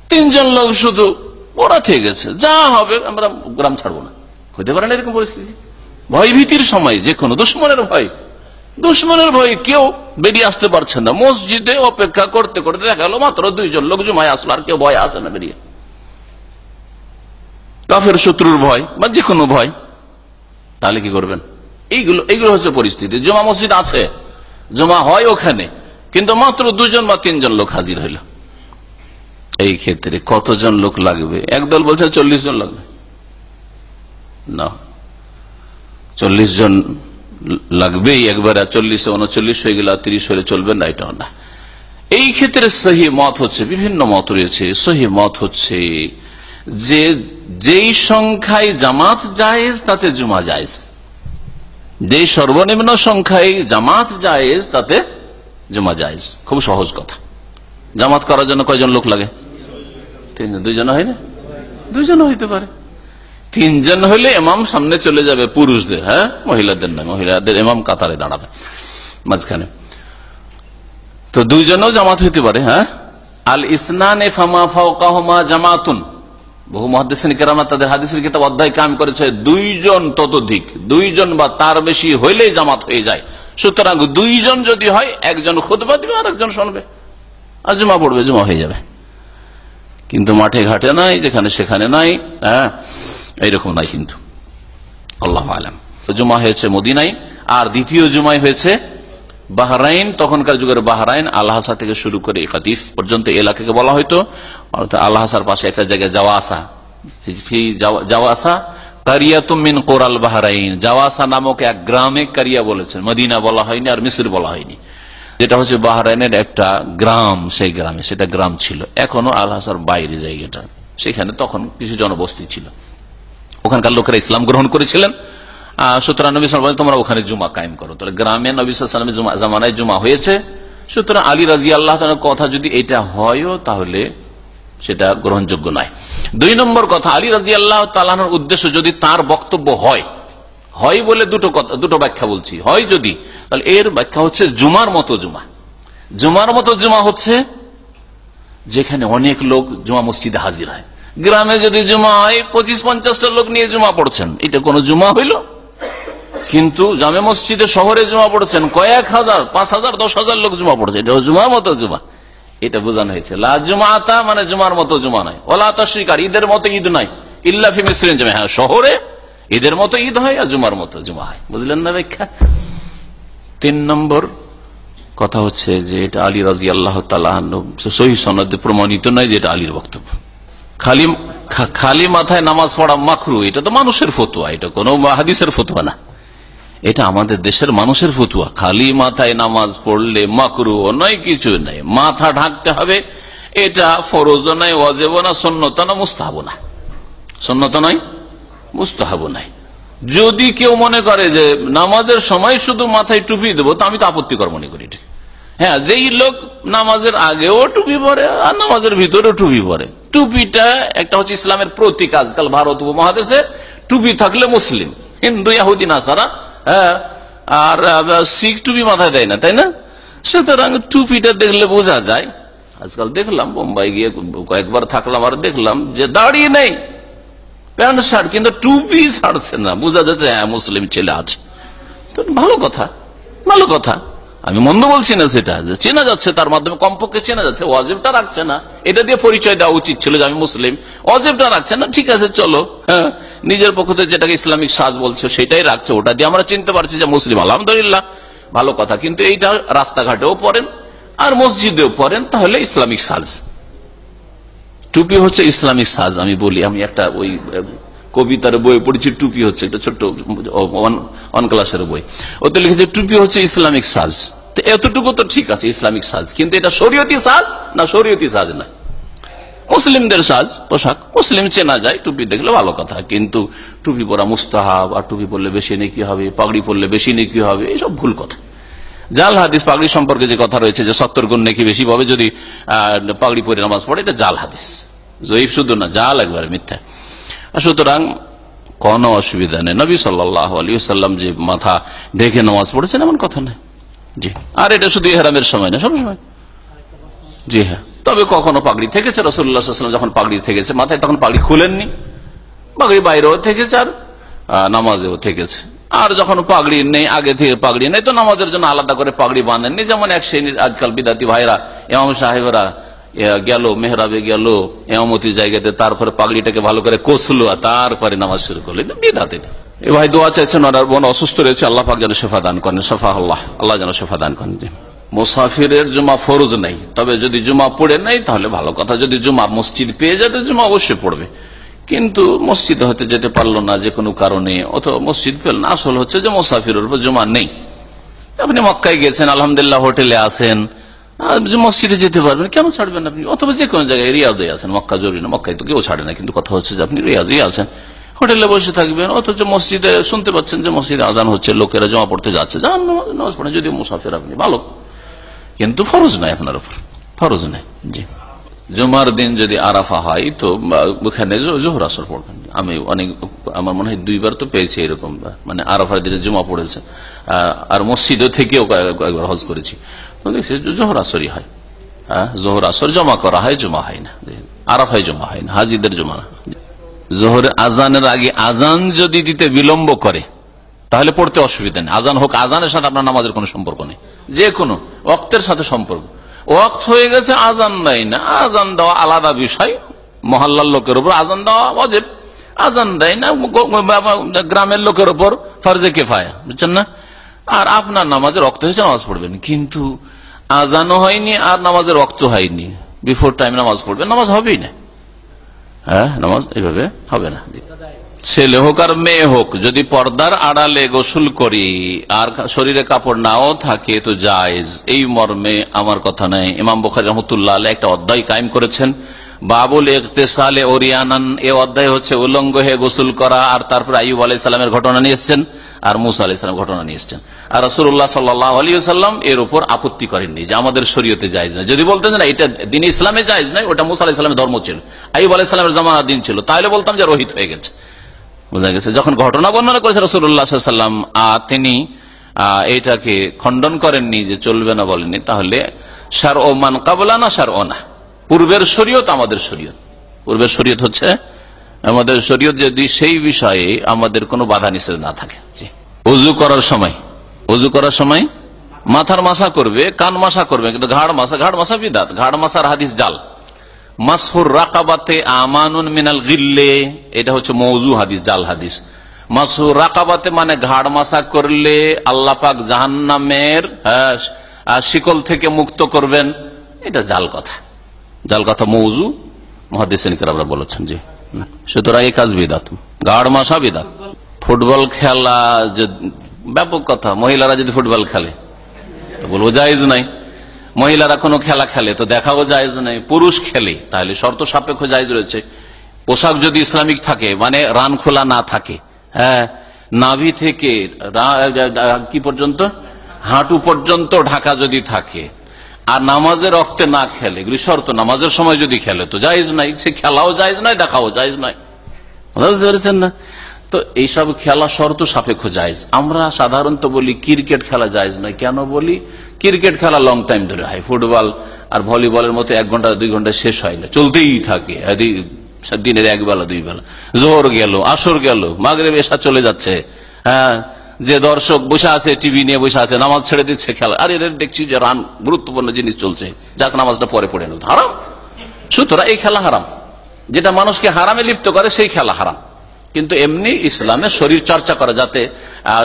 তিনজন লোক শুধু, ওরা থেকে গেছে। যা হবে আমরা গ্রাম ছাড়বো না। হতে পারে না এরকম পরিস্থিতি। ভয় ভীতির সময়, যে কোনো দুশ্মনের ভয়। দুশ্মনের ভয় কেউ বেরিয়ে আসতে পারছে না। মসজিদে অপেক্ষা করতে করতে দেখা গেল মাত্র দুইজন লোক জমায় আসলো, আর কেউ ভয় আসে না বেরিয়ে। কাফের শত্রুর ভয় বা যে কোনো ভয়, তাহলে কি করবেন? এইগুলো এইগুলো হচ্ছে পরিস্থিতি। জমা মসজিদ আছে, জমা হয় ওখানে, কিন্তু মাত্র দুজন বা তিনজন লোক হাজির হইল। এই ক্ষেত্রে কতজন লোক লাগবে? একদল বলছে চল্লিশ জন লাগবে। না। চল্লিশ জন লাগবেই একবারে চল্লিশে উনচল্লিশ হয়ে গেলে তিরিশ হলে চলবে না, এটাও না। এই ক্ষেত্রে সহি মত হচ্ছে, বিভিন্ন মত রয়েছে। সহি মত হচ্ছে যে, যেই সংখ্যায় জামাত জায়েজ, তাতে জুমা জায়েজ। যে সর্বনিম্ন সংখ্যায় জামাত জায়েজ তাতে জমা জায়েজ। খুব সহজ কথা। জামাত করার জন্য কয়জন লোক লাগে? তিনজন। দুইজন হয় না দুইজন হইতে পারে। তিনজন হইলে এমাম সামনে চলে যাবে পুরুষদের হ্যাঁ? মহিলাদের নয় মহিলাদের এমাম কাতারে দাঁড়াবে মাঝখানে। তো দুইজনও জামাত হইতে পারে হ্যাঁ? আল ইসনান ফামা ফাওকাহমা জামাতুন। বহু মহাদিসিন কেরামা তাদের হাদিসের কিতাব অধ্যায় কাম করেছে, দুইজন ততোধিক, দুইজন বা তার বেশি হইলেই জামাত হয়ে যায়। সুতরাং দুইজন যদি হয়, একজন খুদবা দিবে আর একজন শুনবে। আর জমা পড়বে, জমা হয়ে যাবে। কিন্তু মাঠে ঘাটে নাই, যেখানে সেখানে নাই হ্যাঁ এইরকম নাই কিন্তু। আল্লাহ আলম। জমা হয়েছে মদিনাই আর দ্বিতীয় জুমাই হয়েছে বাহরাইন, তখনকার যুগের বাহরাইন আল্লাহাসা থেকে শুরু করে ইকাতিফ পর্যন্ত এলাকাকে বলা হয়তো আল্লাহাসার পাশে একটা জায়গায় যাওয়া আসা যাওয়া আসা কোরাল বাহরাইন। জাওয়াসা নামক এক গ্রামে কারিয়া বলেছেন। মদিনা বলা হয়নি আর মিসির বলা হয়নি। যেটা হচ্ছে বাহরাইনের একটা গ্রাম, সেই গ্রামে, সেটা গ্রাম ছিল। এখনও আল্লাহাসার বাইরে জায়গাটা। সেখানে তখন কিছু জনবস্তি ছিল। ওখানকার লোকেরা ইসলাম গ্রহণ করেছিলেন। সুতরাং নবী সাল তোমরা ওখানে জুমা কায়েম করো। তাহলে গ্রামে নবী সালামের জামানায় জুমা হয়েছে। সুতরাং আলী রাজি আল্লাহ কথা যদি এটা হয়ও, তাহলে সেটা গ্রহণযোগ্য নয়। দুই নম্বর কথা, আলী রাজি আল্লাহ তালানোর উদ্দেশ্য যদি তার বক্তব্য হয় হয় বলে দুটো কথা দুটো ব্যাখ্যা বলছি। হয় যদি, তাহলে এর ব্যাখ্যা হচ্ছে জুমার মতো জুমা। জুমার মতো জুমা হচ্ছে যেখানে অনেক লোক জুমা মসজিদে হাজির হয়। গ্রামে যদি জুমা হয় পঁচিশ পঞ্চাশটা লোক নিয়ে জুমা পড়ছেন। এটা কোন জুমা হইল? কিন্তু জামে মসজিদে শহরে জমা পড়েছেন কয়েক হাজার, পাঁচ হাজার, দশ হাজার লোক জমা পড়ছে। এটা জুমার মতো জুমা। এটা বোঝানো হয়েছে। লাজুমাতা মানে জুমার মতো জুমা নয়। ওলা তশ্রিকার, ঈদের মতো ঈদ নাই ইল্লাফি মিসরিন জমা। হ্যাঁ শহরে ঈদের মতো ঈদ হয় আর জুমার মতো জুমা হয়। বুঝলেন না ব্যাখ্যা? তিন নম্বর কথা হচ্ছে যে এটা আলী রাজি আল্লাহ সহি সনদে প্রমাণিত নয় যে এটা আলীর বক্তব্য। খালি খালি মাথায় নামাজ পড়া মাখরু এটা তো মানুষের ফতুয়া, এটা কোনো হাদিসের ফতুয়া না। এটা আমাদের দেশের মানুষের ফতুয়া। খালি মাথায় নামাজ পড়লে মাকরু নয়, কিছু নাই। মাথা ঢাকতে হবে। এটা ফরজ নয় অজেব না সন্নত না মুস্তাহাব না সন্নত নয়, মুস্তাহাব নাই যদি কেউ মনে করে যে নামাজের সময় শুধু মাথায় টুপি দেবো, তো আমি তো আপত্তিকর মনে করি হ্যাঁ যেই লোক নামাজের আগেও টুপি পরে আর নামাজের ভিতরেও টুপি পরে। টুপিটা একটা হচ্ছে ইসলামের প্রতীক আজকাল ভারত উপমহাদেশে। টুপি থাকলে মুসলিম, হিন্দু, ইয়াহুদি, নাসারা হ্যাঁ আর শিখ টুপি মাথায় দেয় না, তাই না? সুতরাং টুপিটা দেখলে বোঝা যায়। আজকাল দেখলাম, বোম্বাই গিয়ে কয়েকবার থাকলাম আর দেখলাম যে দাঁড়িয়ে নেই, প্যান্ট শার্ট, কিন্তু টুপি ছাড়ছে না। বোঝা যাচ্ছে হ্যাঁ মুসলিম ছেলে আছে। তো ভালো কথা ভালো কথা। আমি মন্দ বলছি না সেটা, যে চেনা যাচ্ছে, তার মাধ্যমে কমপক্ষে চেনা যাচ্ছে, ওয়াজেবটা রাখছে না। এটা দিয়ে পরিচয় দেওয়া উচিত ছিল যে আমি মুসলিম। ওয়াজেবটা রাখছে না, ঠিক আছে, চলো হ্যাঁ। নিজের পক্ষ থেকে যেটাকে ইসলামিক সাজ বলছে, সেটাই রাখছে। ওটা দিয়ে আমরা চিনতে পারছি যে মুসলিম, আলহামদুলিল্লাহ, ভালো কথা। কিন্তু এইটা রাস্তাঘাটেও পড়েন, আর মসজিদেও পড়েন, তাহলে ইসলামিক সাজ। টুপি হচ্ছে ইসলামিক সাজ, আমি বলি। আমি একটা ওই কবিতার বই পড়েছি, টুপি হচ্ছে একটা ছোট্ট অন ক্লাসের বই। ওতে লিখেছে, টুপি হচ্ছে ইসলামিক সাজ। তো এতটুকু তো ঠিক আছে, ইসলামিক সাজ। কিন্তু এটা শরীয়তি সাজ না শরীয়তি সাজ না? মুসলিমদের সাজ, পোশাক। মুসলিম চেনা যায়, টুপি দেখলে ভালো কথা। কিন্তু টুপি পরা মুস্তাহাব, আর টুপি পরলে বেশি নেকি হবে, পাগড়ি পরলে বেশি নেকি হবে এইসব ভুল কথা। জাল হাদিস, পাগড়ি সম্পর্কে যে কথা রয়েছে, যে সত্তর গুণ নাকি বেশি পাবে যদি পাগড়ি পরে নামাজ পড়ে, এটা জাল হাদিস। জয়ীফ শুধু না, জাল একবার মিথ্যা। সুতরাং কোনো অসুবিধা নেই। নবী সাল্লাহ আলী সাল্লাম যে মাথা ঢেকে নামাজ পড়েছেন এমন কথা নেই জি। আর এটা শুধু ইহরামের সময় না সবসময় জি হ্যাঁ। তবে কখনো পাগড়ি থেকেছে রসুল্লাহাম যখন পাগড়ি থেকেছে, মাথায় তখন পাগড়ি খুলেননি। পাগড়ি বাইরেও থেকেছে আর নামাজেও থেকেছে। আর যখন পাগড়ি নেই, আগে থেকে পাগড়ি নেই, তো নামাজের জন্য আলাদা করে পাগড়ি বাঁধেননি। যেমন এক শ্রেণির আজকাল বিদাতি ভাইরা এমাম সাহেবরা গেল, মেহরাবে গেল এমামতি জায়গাতে, তারপরে পাগড়িটাকে ভালো করে কষলো আর তারপরে নামাজ শুরু করল। বিদাতে এ ভাই দোয়া চাইছেন, ওনার বোন অসুস্থ রয়েছে, আল্লাহ পাক যেন শেফা দান করেন শেফা আল্লাহ আল্লাহ যেন শেফা দান করেন। মুসাফিরের জুমা ফরজ নেই, তবে যদি জুমা পড়ে নেই, তাহলে ভালো কথা। যদি জুমা মসজিদ পেয়ে যেতে জুমা অবশ্যই পড়বে। কিন্তু মসজিদ হতে যেতে পারল না যে কোনো কারণে, অথবা মসজিদ পেল না, আসল হচ্ছে যে মুসাফিরের উপর জুমা নেই। আপনি মক্কায় গেছেন, আলহামদুলিল্লাহ, হোটেলে আসেন মসজিদে যেতে পারবেন, কেন ছাড়বেন আপনি? অথবা যে কোনো জায়গায় রিয়াজে আছেন, মক্কা জরুরি না, মক্কায় তো কেউ ছাড়ে না, কিন্তু কথা হচ্ছে যে আপনি রিয়াজেই আছেন। হোটেলে বসে থাকবেন, অথচ মসজিদে শুনতে পাচ্ছেন যে মসজিদে আজান হচ্ছে, লোকেরা জমা পড়তে যাচ্ছে। যান, নামাজ- পড়েন যদি মুসাফির আপনি ভালো। কিন্তু ফরজ নাই আপনার উপর। ফরজ নাই, জি। জুমার দিন যদি আরাফা হয়, তো ওখানে জো- জোহর আসর পড়বেন। আমি অনেক, আমার মনে হয় দুইবার তো পেয়েছি এরকম মানে আরাফার দিনে জমা পড়েছে আর মসজিদে থেকেও কয়েকবার হজ করেছি। দেখছি জোহর আসরই হয় জোহর আসর জমা করা হয়, জমা হয় না। আরাফায় জমা হয় না, হাজিদের জমা। জোহরের আজানের আগে আজান যদি দিতে বিলম্ব করে, তাহলে পড়তে অসুবিধা নেই। আজান হোক, আজানের সাথে আপনার নামাজের কোনো সম্পর্ক নেই। যে কোনো অক্তের সাথে সম্পর্ক। ওয়াক্ত হয়ে গেছে, আজান দেয় না, আজান দেওয়া আলাদা বিষয়। মহল্লার লোকের উপর আজান দেওয়া অজেব। আজান দেয় না গ্রামের লোকের উপর ফরজে কেফায়া, বুঝছেন না? আর আপনার নামাজের রক্ত হয়েছে, নামাজ পড়বেন। কিন্তু আজানও হয়নি আর নামাজের রক্ত হয়নি। বিফোর টাইম নামাজ পড়বেন, নামাজ হবেই না। হ্যাঁ নামাজ এইভাবে হবে না। ছেলে হোক আর মেয়ে হোক, যদি পর্দার আড়ালে গোসল করি, আর শরীরে কাপড় নাও থাকে, তো জায়েজ। এই মর্মে আমার কথা নাই। ইমাম বখারি রহমতুল্লাহ একটা অধ্যায় কায়েম করেছেন। বাবুল ইকতেসালে ওরিয়ানান এ অধ্যায় হচ্ছে উলঙ্গ হয়ে গোসল করা আর তারপর আইব আলাই সালামের ঘটনা নিয়ে এসছেন আর মুসা আলাই সালাম ঘটনা নিয়ে এসছেন। আর রসুল্লাহ সাল্লাহ আলী সাল্লাম এর উপর আপত্তি করেননি যে আমাদের শরীয়তে জায়জ না যদি বলতেন না এটা দিন ইসলামে জায়জ নয় ওটা মুসা সালামের ধর্ম ছিল। আইব আলাই সালামের জামানা দিন ছিল। তাহলে বলতাম যে রোহিত হয়ে গেছে। বোঝা গেছে? যখন ঘটনা বর্ণনা করেছে রসুল্লাহাম তিনি আহ, এইটাকে খণ্ডন করেননি যে চলবে না বলেননি তাহলে সার ও মান কাবলা না সার ও না পূর্বের শরীয়ত আমাদের শরীয়ত। পূর্বের শরীয়ত হচ্ছে আমাদের শরীয়ত যদি সেই বিষয়ে আমাদের কোনো বাধা নিষেধ না থাকে। অজু করার সময়। অজু করার সময় মাথার মাসা করবে কান মাসা করবে কিন্তু ঘাড় মাসা ঘাড় মাসা বিদাত ঘাড় মাসার হাদিস জাল। মাসহুর রাকাবাতে আমানুন মিনাল গিল্লে এটা হচ্ছে মৌজু হাদিস জাল হাদিস। মাসহুর রাকাবাতে মানে ঘাড় মাসা করলে আল্লাহ পাক জাহান্নামের হ্যাঁ, শিকল থেকে মুক্ত করবেন এটা জাল কথা। জাল কথা মৌজু মহাদিসরা বলেছেন যে সুতরাং এই কাজ বিদাত। গাড় মাসা বিদাত। ফুটবল খেলা যে ব্যাপক কথা, মহিলারা যদি ফুটবল খেলে, তো বলব জায়েজ নাই। মহিলারা কোনো খেলা খেলে, তো দেখাও জায়েজ নাই। পুরুষ খেলে, তাহলে শর্ত সাপেক্ষ জায়েজ রয়েছে। পোশাক যদি ইসলামিক থাকে মানে রান খোলা না থাকে হ্যাঁ নাভি থেকে কি পর্যন্ত? হাঁটু পর্যন্ত ঢাকা যদি থাকে আর নামাজের রক্তে না খেলে এগুলি শর্ত নামাজের সময় যদি খেলে, তো জায়েজ নাই। সে খেলাও জায়েজ নয় দেখাও জায়েজ নয় বুঝতে না? তো এইসব খেলা শর্ত সাপেক্ষ জায়েজ। আমরা সাধারণত বলি, ক্রিকেট খেলা জায়েজ নয় কেন বলি? ক্রিকেট খেলা লং টাইম ধরে হয়। ফুটবল আর ভলিবলের মতো এক ঘণ্টা, দুই ঘণ্টা শেষ হয় না। চলতেই থাকে। দিনের এক বেলা, দুই বেলা। জোহর গেল, আসর গেল মাগরে এসা চলে যাচ্ছে। হ্যাঁ? যে দর্শক বসে আছে টিভি নিয়ে বসে আছে নামাজ ছেড়ে দিচ্ছে খেলা। আর এর দেখছি যে রান গুরুত্বপূর্ণ জিনিস চলছে। যাক নামাজটা পরে পড়ে নেব হারাম। সুতরাং এই খেলা হারাম। যেটা মানুষকে হারামে লিপ্ত করে সেই খেলা হারাম। কিন্তু এমনি ইসলামে শরীর চর্চা করা যাতে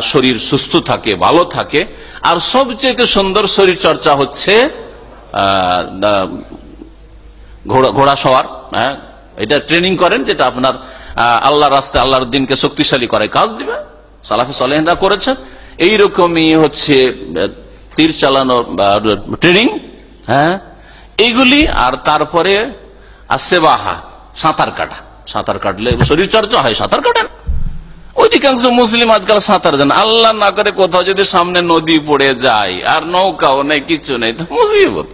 শরীর সুস্থ থাকে ভালো থাকে। আর সবচেয়ে সুন্দর শরীর চর্চা হচ্ছে ঘোড়া সওয়ার হ্যাঁ? এটা ট্রেনিং করেন যেটা আপনার আহ, আল্লাহর রাস্তায় আল্লাহর দিনকে শক্তিশালী করে। কাজ দিবে। সালাফে সালেহরা করেছেন। এইরকমই হচ্ছে তীর চালানো ট্রেনিং হ্যাঁ? এইগুলি আর তারপরে আসছে বাহা সাঁতার কাটা। সাঁতার কাটলে শরীর চর্চা হয়, সাঁতার কাটেন। অধিকাংশ মুসলিম আজকাল সাঁতার জান আল্লাহ না করে কোথাও যদি সামনে নদী পড়ে যায়, আর নৌকাও নেই, কিছু নেই, তো মুসিবত,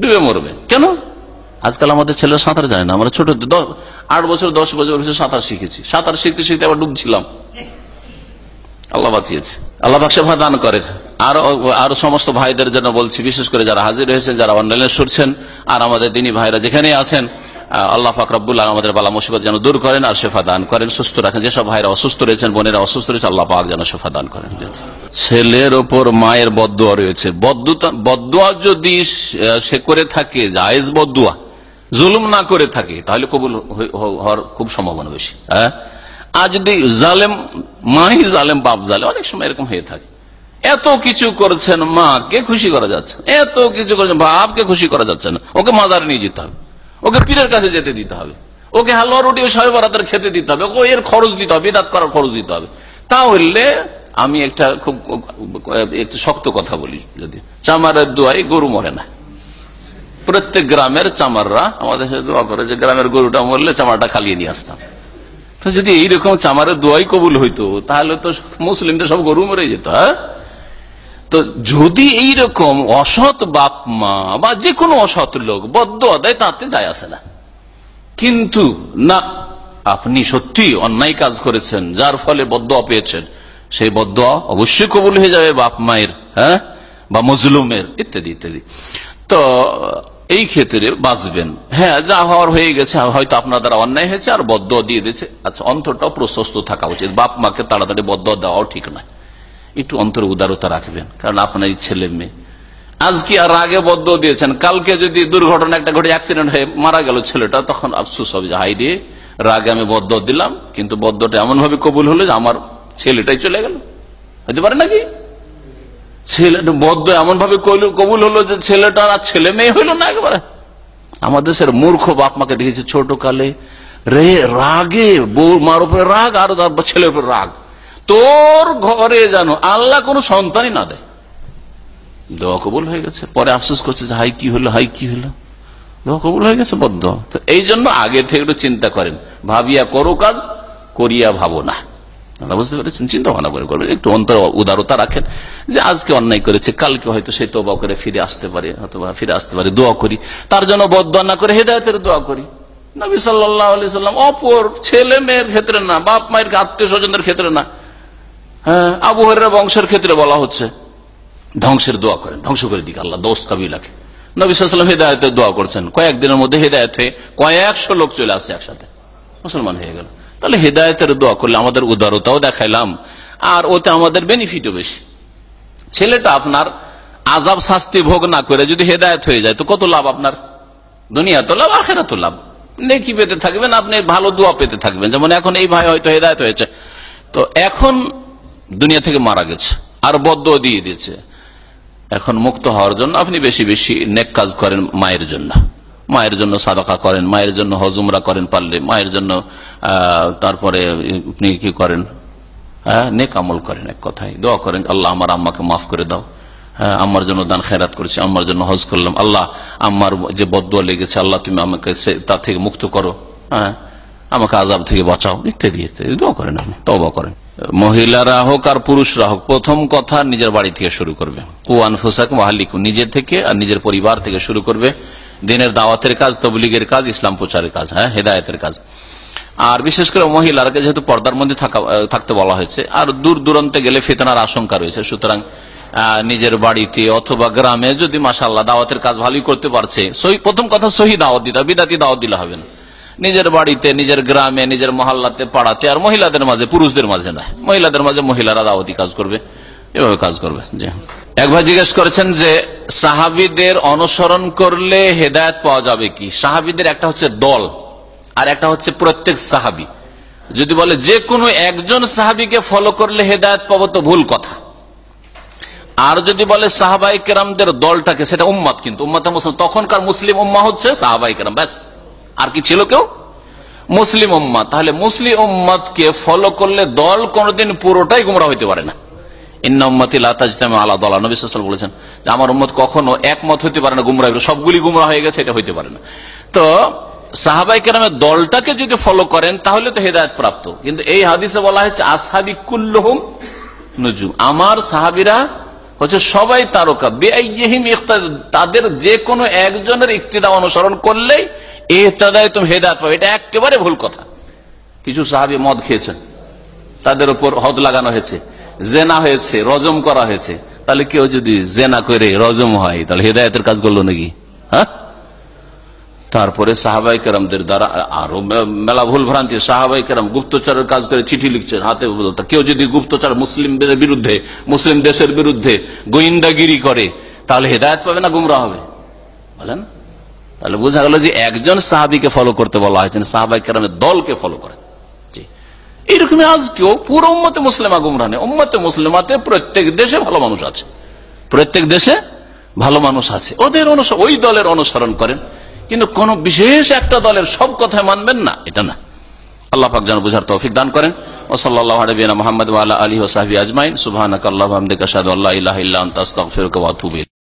ডুবে মরবে। কেন? আজকাল আমাদের ছেলে সাঁতার জানে না। আমরা ছোট আট বছর, দশ বছর সাঁতার শিখেছি। সাঁতার শিখতে শিখতে আবার ডুবছিলাম। আল্লাহ বাঁচিয়েছে। আল্লাহ বাক্সে দান করে। আর আর সমস্ত ভাইদের জন্য বলছি, বিশেষ করে যারা হাজির হয়েছেন, যারা অনলাইনে শুনছেন আর আমাদের দিনী ভাইরা যেখানে আছেন আল্লাহ ফাকরাবুল্লাহ আমাদের বালা মুসিবত যেন দূর করেন আর শেফা দান করেন, সুস্থ রাখেন। যেসব ভাইরা অসুস্থ রয়েছেন, বোনেরা অসুস্থ রয়েছে, আল্লাহ পাক যেন শেফা দান করেন। ছেলের ওপর মায়ের বদুয়া রয়েছে। বদুয়া যদি সে করে থাকে, জায়েজ বদুয়া জুলুম না করে থাকে, তাহলে কবুল হওয়ার খুব সম্ভাবনা বেশি। হ্যাঁ? আর যদি জালেম মাই জালেম, বাপ জালে অনেক সময় এরকম হয়ে থাকে। এত কিছু করছেন মাকে খুশি করা যাচ্ছে এত কিছু করছেন বাপকে খুশি করা যাচ্ছে না। ওকে মাজারে নিয়ে যেতে হবে। ওকে পীরের কাছে যেতে দিতে হবে। ওকে হালুয়া, রুটি ও সাহেব বরাতের খেতে দিতে হবে। ওকে এর খরচ দিতে হবে, বিদাত করার খরচ দিতে হবে। তাহলে আমি একটা খুব একটু শক্ত কথা বলি যদি। চামারের দোয়াই গরু মরে না। প্রত্যেক গ্রামের চামাররা আমাদের সাথে দোয়া করে যে গ্রামের গরুটা মরলে চামারটা খালিয়ে নিয়ে আসতাম। তো যদি এইরকম চামারের দোয়াই কবুল হইতো, তাহলে তো মুসলিমটা সব গরু মরে যেত হ্যাঁ? তো যদি এইরকম অসৎ বাপ মা বা যে কোনো অসৎ লোক বদ্ধ দেয় তাতে যায় আসে না। কিন্তু না, আপনি সত্যি অন্যায় কাজ করেছেন, যার ফলে বদ্ধ পেয়েছেন, সেই বদ্ধ অবশ্যই কবুল হয়ে যাবে বাপ মায়ের হ্যাঁ? বা মজলুমের, ইত্যাদি ইত্যাদি। তো এই ক্ষেত্রে বাঁচবেন। হ্যাঁ যা হওয়ার হয়ে গেছে, হয়তো আপনার দ্বারা অন্যায় হয়েছে আর বদ্ধ দিয়ে দিয়েছে। আচ্ছা অন্তরটাও প্রশস্ত থাকা উচিত। বাপ মাকে তাড়াতাড়ি বদ্ধ দেওয়াও ঠিক নয়। একটু অন্তর উদারতা রাখবেন, কারণ আপনার এই ছেলে মেয়ে। আজকে আর আগে বদ্ধ দিয়েছেন, কালকে যদি দুর্ঘটনা একটা ঘটে অ্যাক্সিডেন্ট হয়ে মারা গেল ছেলেটা, তখন আফসুস হবে হাই রে, রাগে আমি বদ্ধ দিলাম, কিন্তু বদ্ধটা এমন ভাবে কবুল হলো যে, আমার ছেলেটাই চলে গেল। হতে পারে নাকি? ছেলে, বদ্ধ এমন ভাবে কবুল হলো যে ছেলেটা আর ছেলে মেয়ে হইল না একেবারে। আমাদের দেশের মূর্খ বাপ মাকে দেখেছি ছোট কালে রে রাগে, বউ মার উপরে রাগ আর ছেলের উপরে রাগ। তোর ঘরে জানো আল্লাহ কোনো সন্তানই না দেয়। দোয়া কবুল হয়ে গেছে। পরে আফসোস করছে যে হাই কি হলো, হাই কি হলো। দোয়া কবুল হয়ে গেছে, বদ্ধ। তো এই জন্য আগে থেকে একটু চিন্তা করেন। ভাবিয়া করো কাজ, করিয়া ভাবো না। আপনারা বুঝতে পেরেছেন? চিন্তা ভাবনা করে করবেন। একটু অন্তর উদারতা রাখেন যে আজকে অন্যায় করেছে, কালকে হয়তো সে তোবা করে ফিরে আসতে পারে, অথবা ফিরে আসতে পারে, দোয়া করি। তার জন্য বদ্ধ না করে হেদায়তের দোয়া করি। নবী সাল্লাম অপর ছেলে মেয়ের ক্ষেত্রে না, বাপ মায়ের আত্মীয় স্বজনদের ক্ষেত্রে না। হ্যাঁ আবু বংশের ক্ষেত্রে বলা হচ্ছে, ধ্বংসের দোয়া করেন, ধ্বংস করে দিকে আল্লাহ, দোষ কাবিলাকে নবীলাম হেদায়তের দোয়া করছেন। কয়েকদিনের মধ্যে হেদায়ত হয়ে কয়েকশো লোক চলে আসছে একসাথে। মুসলমান হয়ে গেল। তাহলে হেদায়তের দোয়া করলে আমাদের উদারতাও দেখাইলাম, আর ওতে আমাদের বেনিফিটও বেশি। ছেলেটা আপনার আজাব শাস্তি ভোগ না করে যদি হেদায়ত হয়ে যায়, তো কত লাভ আপনার? দুনিয়া তো লাভ আখেরা তো লাভ। নেকি পেতে থাকবেন, আপনি ভালো দোয়া পেতে থাকবেন। যেমন এখন এই ভাই হয়তো হেদায়ত হয়েছে। তো এখন দুনিয়া থেকে মারা গেছে, আর বদ্ধ দিয়ে দিয়েছে। এখন মুক্ত হওয়ার জন্য আপনি বেশি বেশি নেক কাজ করেন মায়ের জন্য। মায়ের জন্য সাদকা করেন, মায়ের জন্য হজুমরা করেন পারলে, মায়ের জন্য তারপরে আপনি কি করেন? হ্যাঁ নেক আমল করেন এক কথায়। দোয়া করেন, আল্লাহ আমার আম্মাকে মাফ করে দাও। হ্যাঁ আমার জন্য দান খেরাত করেছি আমার জন্য হজ করলাম। আল্লাহ আমার যে বদুয়া লেগেছে, আল্লাহ তুমি আমাকে তা থেকে মুক্ত করো। হ্যাঁ আমাকে আজাব থেকে বাঁচাও, ইত্যাদি দোয়া করেন আপনি তবা করেন। মহিলারা হোক আর পুরুষরা হোক, প্রথম কথা নিজের বাড়ি থেকে শুরু করবে। কুয়ান ফুসাক মাহালিকু নিজের থেকে আর নিজের পরিবার থেকে শুরু করবে। দিনের দাওয়াতের কাজ, তবলিগের কাজ, ইসলাম প্রচারের কাজ হ্যাঁ হেদায়তের কাজ। আর বিশেষ করে মহিলাকে যেহেতু পর্দার মধ্যে থাকতে বলা হয়েছে, আর দূর দূরান্তে গেলে ফেতনার আশঙ্কা রয়েছে। সুতরাং নিজের বাড়িতে অথবা গ্রামে যদি মাসাল্লাহ দাওয়াতের কাজ ভালোই করতে পারছে প্রথম কথা সহি দাওয়াত দিতে বিদাতি দাওয়াত দিলে হবে না। নিজের বাড়িতে, নিজের গ্রামে, নিজের মহল্লাতে, পাড়াতে, আর মহিলাদের মাঝে, পুরুষদের মাঝে না। মহিলাদের মাঝে মহিলারা দাওয়াতি কাজ করবে। এভাবে কাজ করবে, জি। এক ভাই জিজ্ঞেস করেছেন যে, সাহাবিদের অনুসরণ করলে হেদায়ত পাওয়া যাবে কি? সাহাবিদের একটা হচ্ছে দল, আর একটা হচ্ছে প্রত্যেক সাহাবি। যদি বলে যে কোনো একজন সাহাবিকে ফলো করলে হেদায়ত পাবো তো ভুল কথা। আর যদি বলে সাহাবাই কেরামদের দলটাকে, সেটা উম্মাদ কিন্তু উম্মাদ মুসলিম। তখনকার মুসলিম উম্মা হচ্ছে সাহাবাই কেরাম, ব্যাস। আর কি ছিল কেউ? মুসলিম উম্মাদ তাহলে মুসলিম উম্মাদকে ফলো করলে দল কোনদিন পুরোটাই গুমরা হইতে পারে না। বলেছেন যে আমার উম্মত কখনো একমত হইতে পারে না গুমরা সবগুলি গুমরা হয়ে গেছে, এটা হইতে পারে না। তো সাহাবাই কেরামের দলটাকে যদি ফলো করেন, তাহলে তো হেদায়ত প্রাপ্ত। কিন্তু এই হাদিসে বলা হয়েছে, আসহাবি কুল্লহুম নজুম। আমার সাহাবিরা হচ্ছে সবাই তারকা। বেআইহিম তাদের যে কোনো একজনের ইক্তিদা অনুসরণ করলেই এহতাদায় তুমি হেদায়ত পাবে। এটা একেবারে ভুল কথা। কিছু সাহাবি মদ খেয়েছেন। তাদের উপর হদ লাগানো হয়েছে। জেনা হয়েছে, রজম করা হয়েছে। তাহলে কেউ যদি জেনা করে রজম হয়, তাহলে হেদায়তের কাজ করল নাকি? হ্যাঁ? তারপরে সাহাবাই কেরামদের দ্বারা আরও মেলা ভুল ভ্রান্তি সাহাবাই কেরাম গুপ্তচরের কাজ করে চিঠি লিখছেন, হাতে কেউ যদি গুপ্তচর মুসলিমদের বিরুদ্ধে, মুসলিম দেশের বিরুদ্ধে গোয়েন্দাগিরি করে, তাহলে হেদায়ত পাবে না গুমরা হবে? বলেন। তাহলে বোঝা গেল যে একজন সাহাবিকে ফলো করতে বলা হয়েছে সাহাবাই কেরামের দলকে ফলো করেন। এইরকমই আজকেও পুরো উম্মতে মুসলিমা গুমরা নেই। উম্মতে মুসলিমাতে প্রত্যেক দেশে ভালো মানুষ আছে। প্রত্যেক দেশে ভালো মানুষ আছে। ওদের ওই দলের অনুসরণ করেন। কিন্তু কোন বিশেষ একটা দলের সব কথায় মানবেন না। এটা না। আল্লাহ পাক যেন বুঝার তৌফিক দান করেন। ও সাল্লাহ মোহাম্মদ আলী ওসাহাবি আজমাইন। সুবাহ আল্লাহ আল্লাহ ইলাহ ইল্লাহ আস্তাগফিরুকা ওয়া আতুবু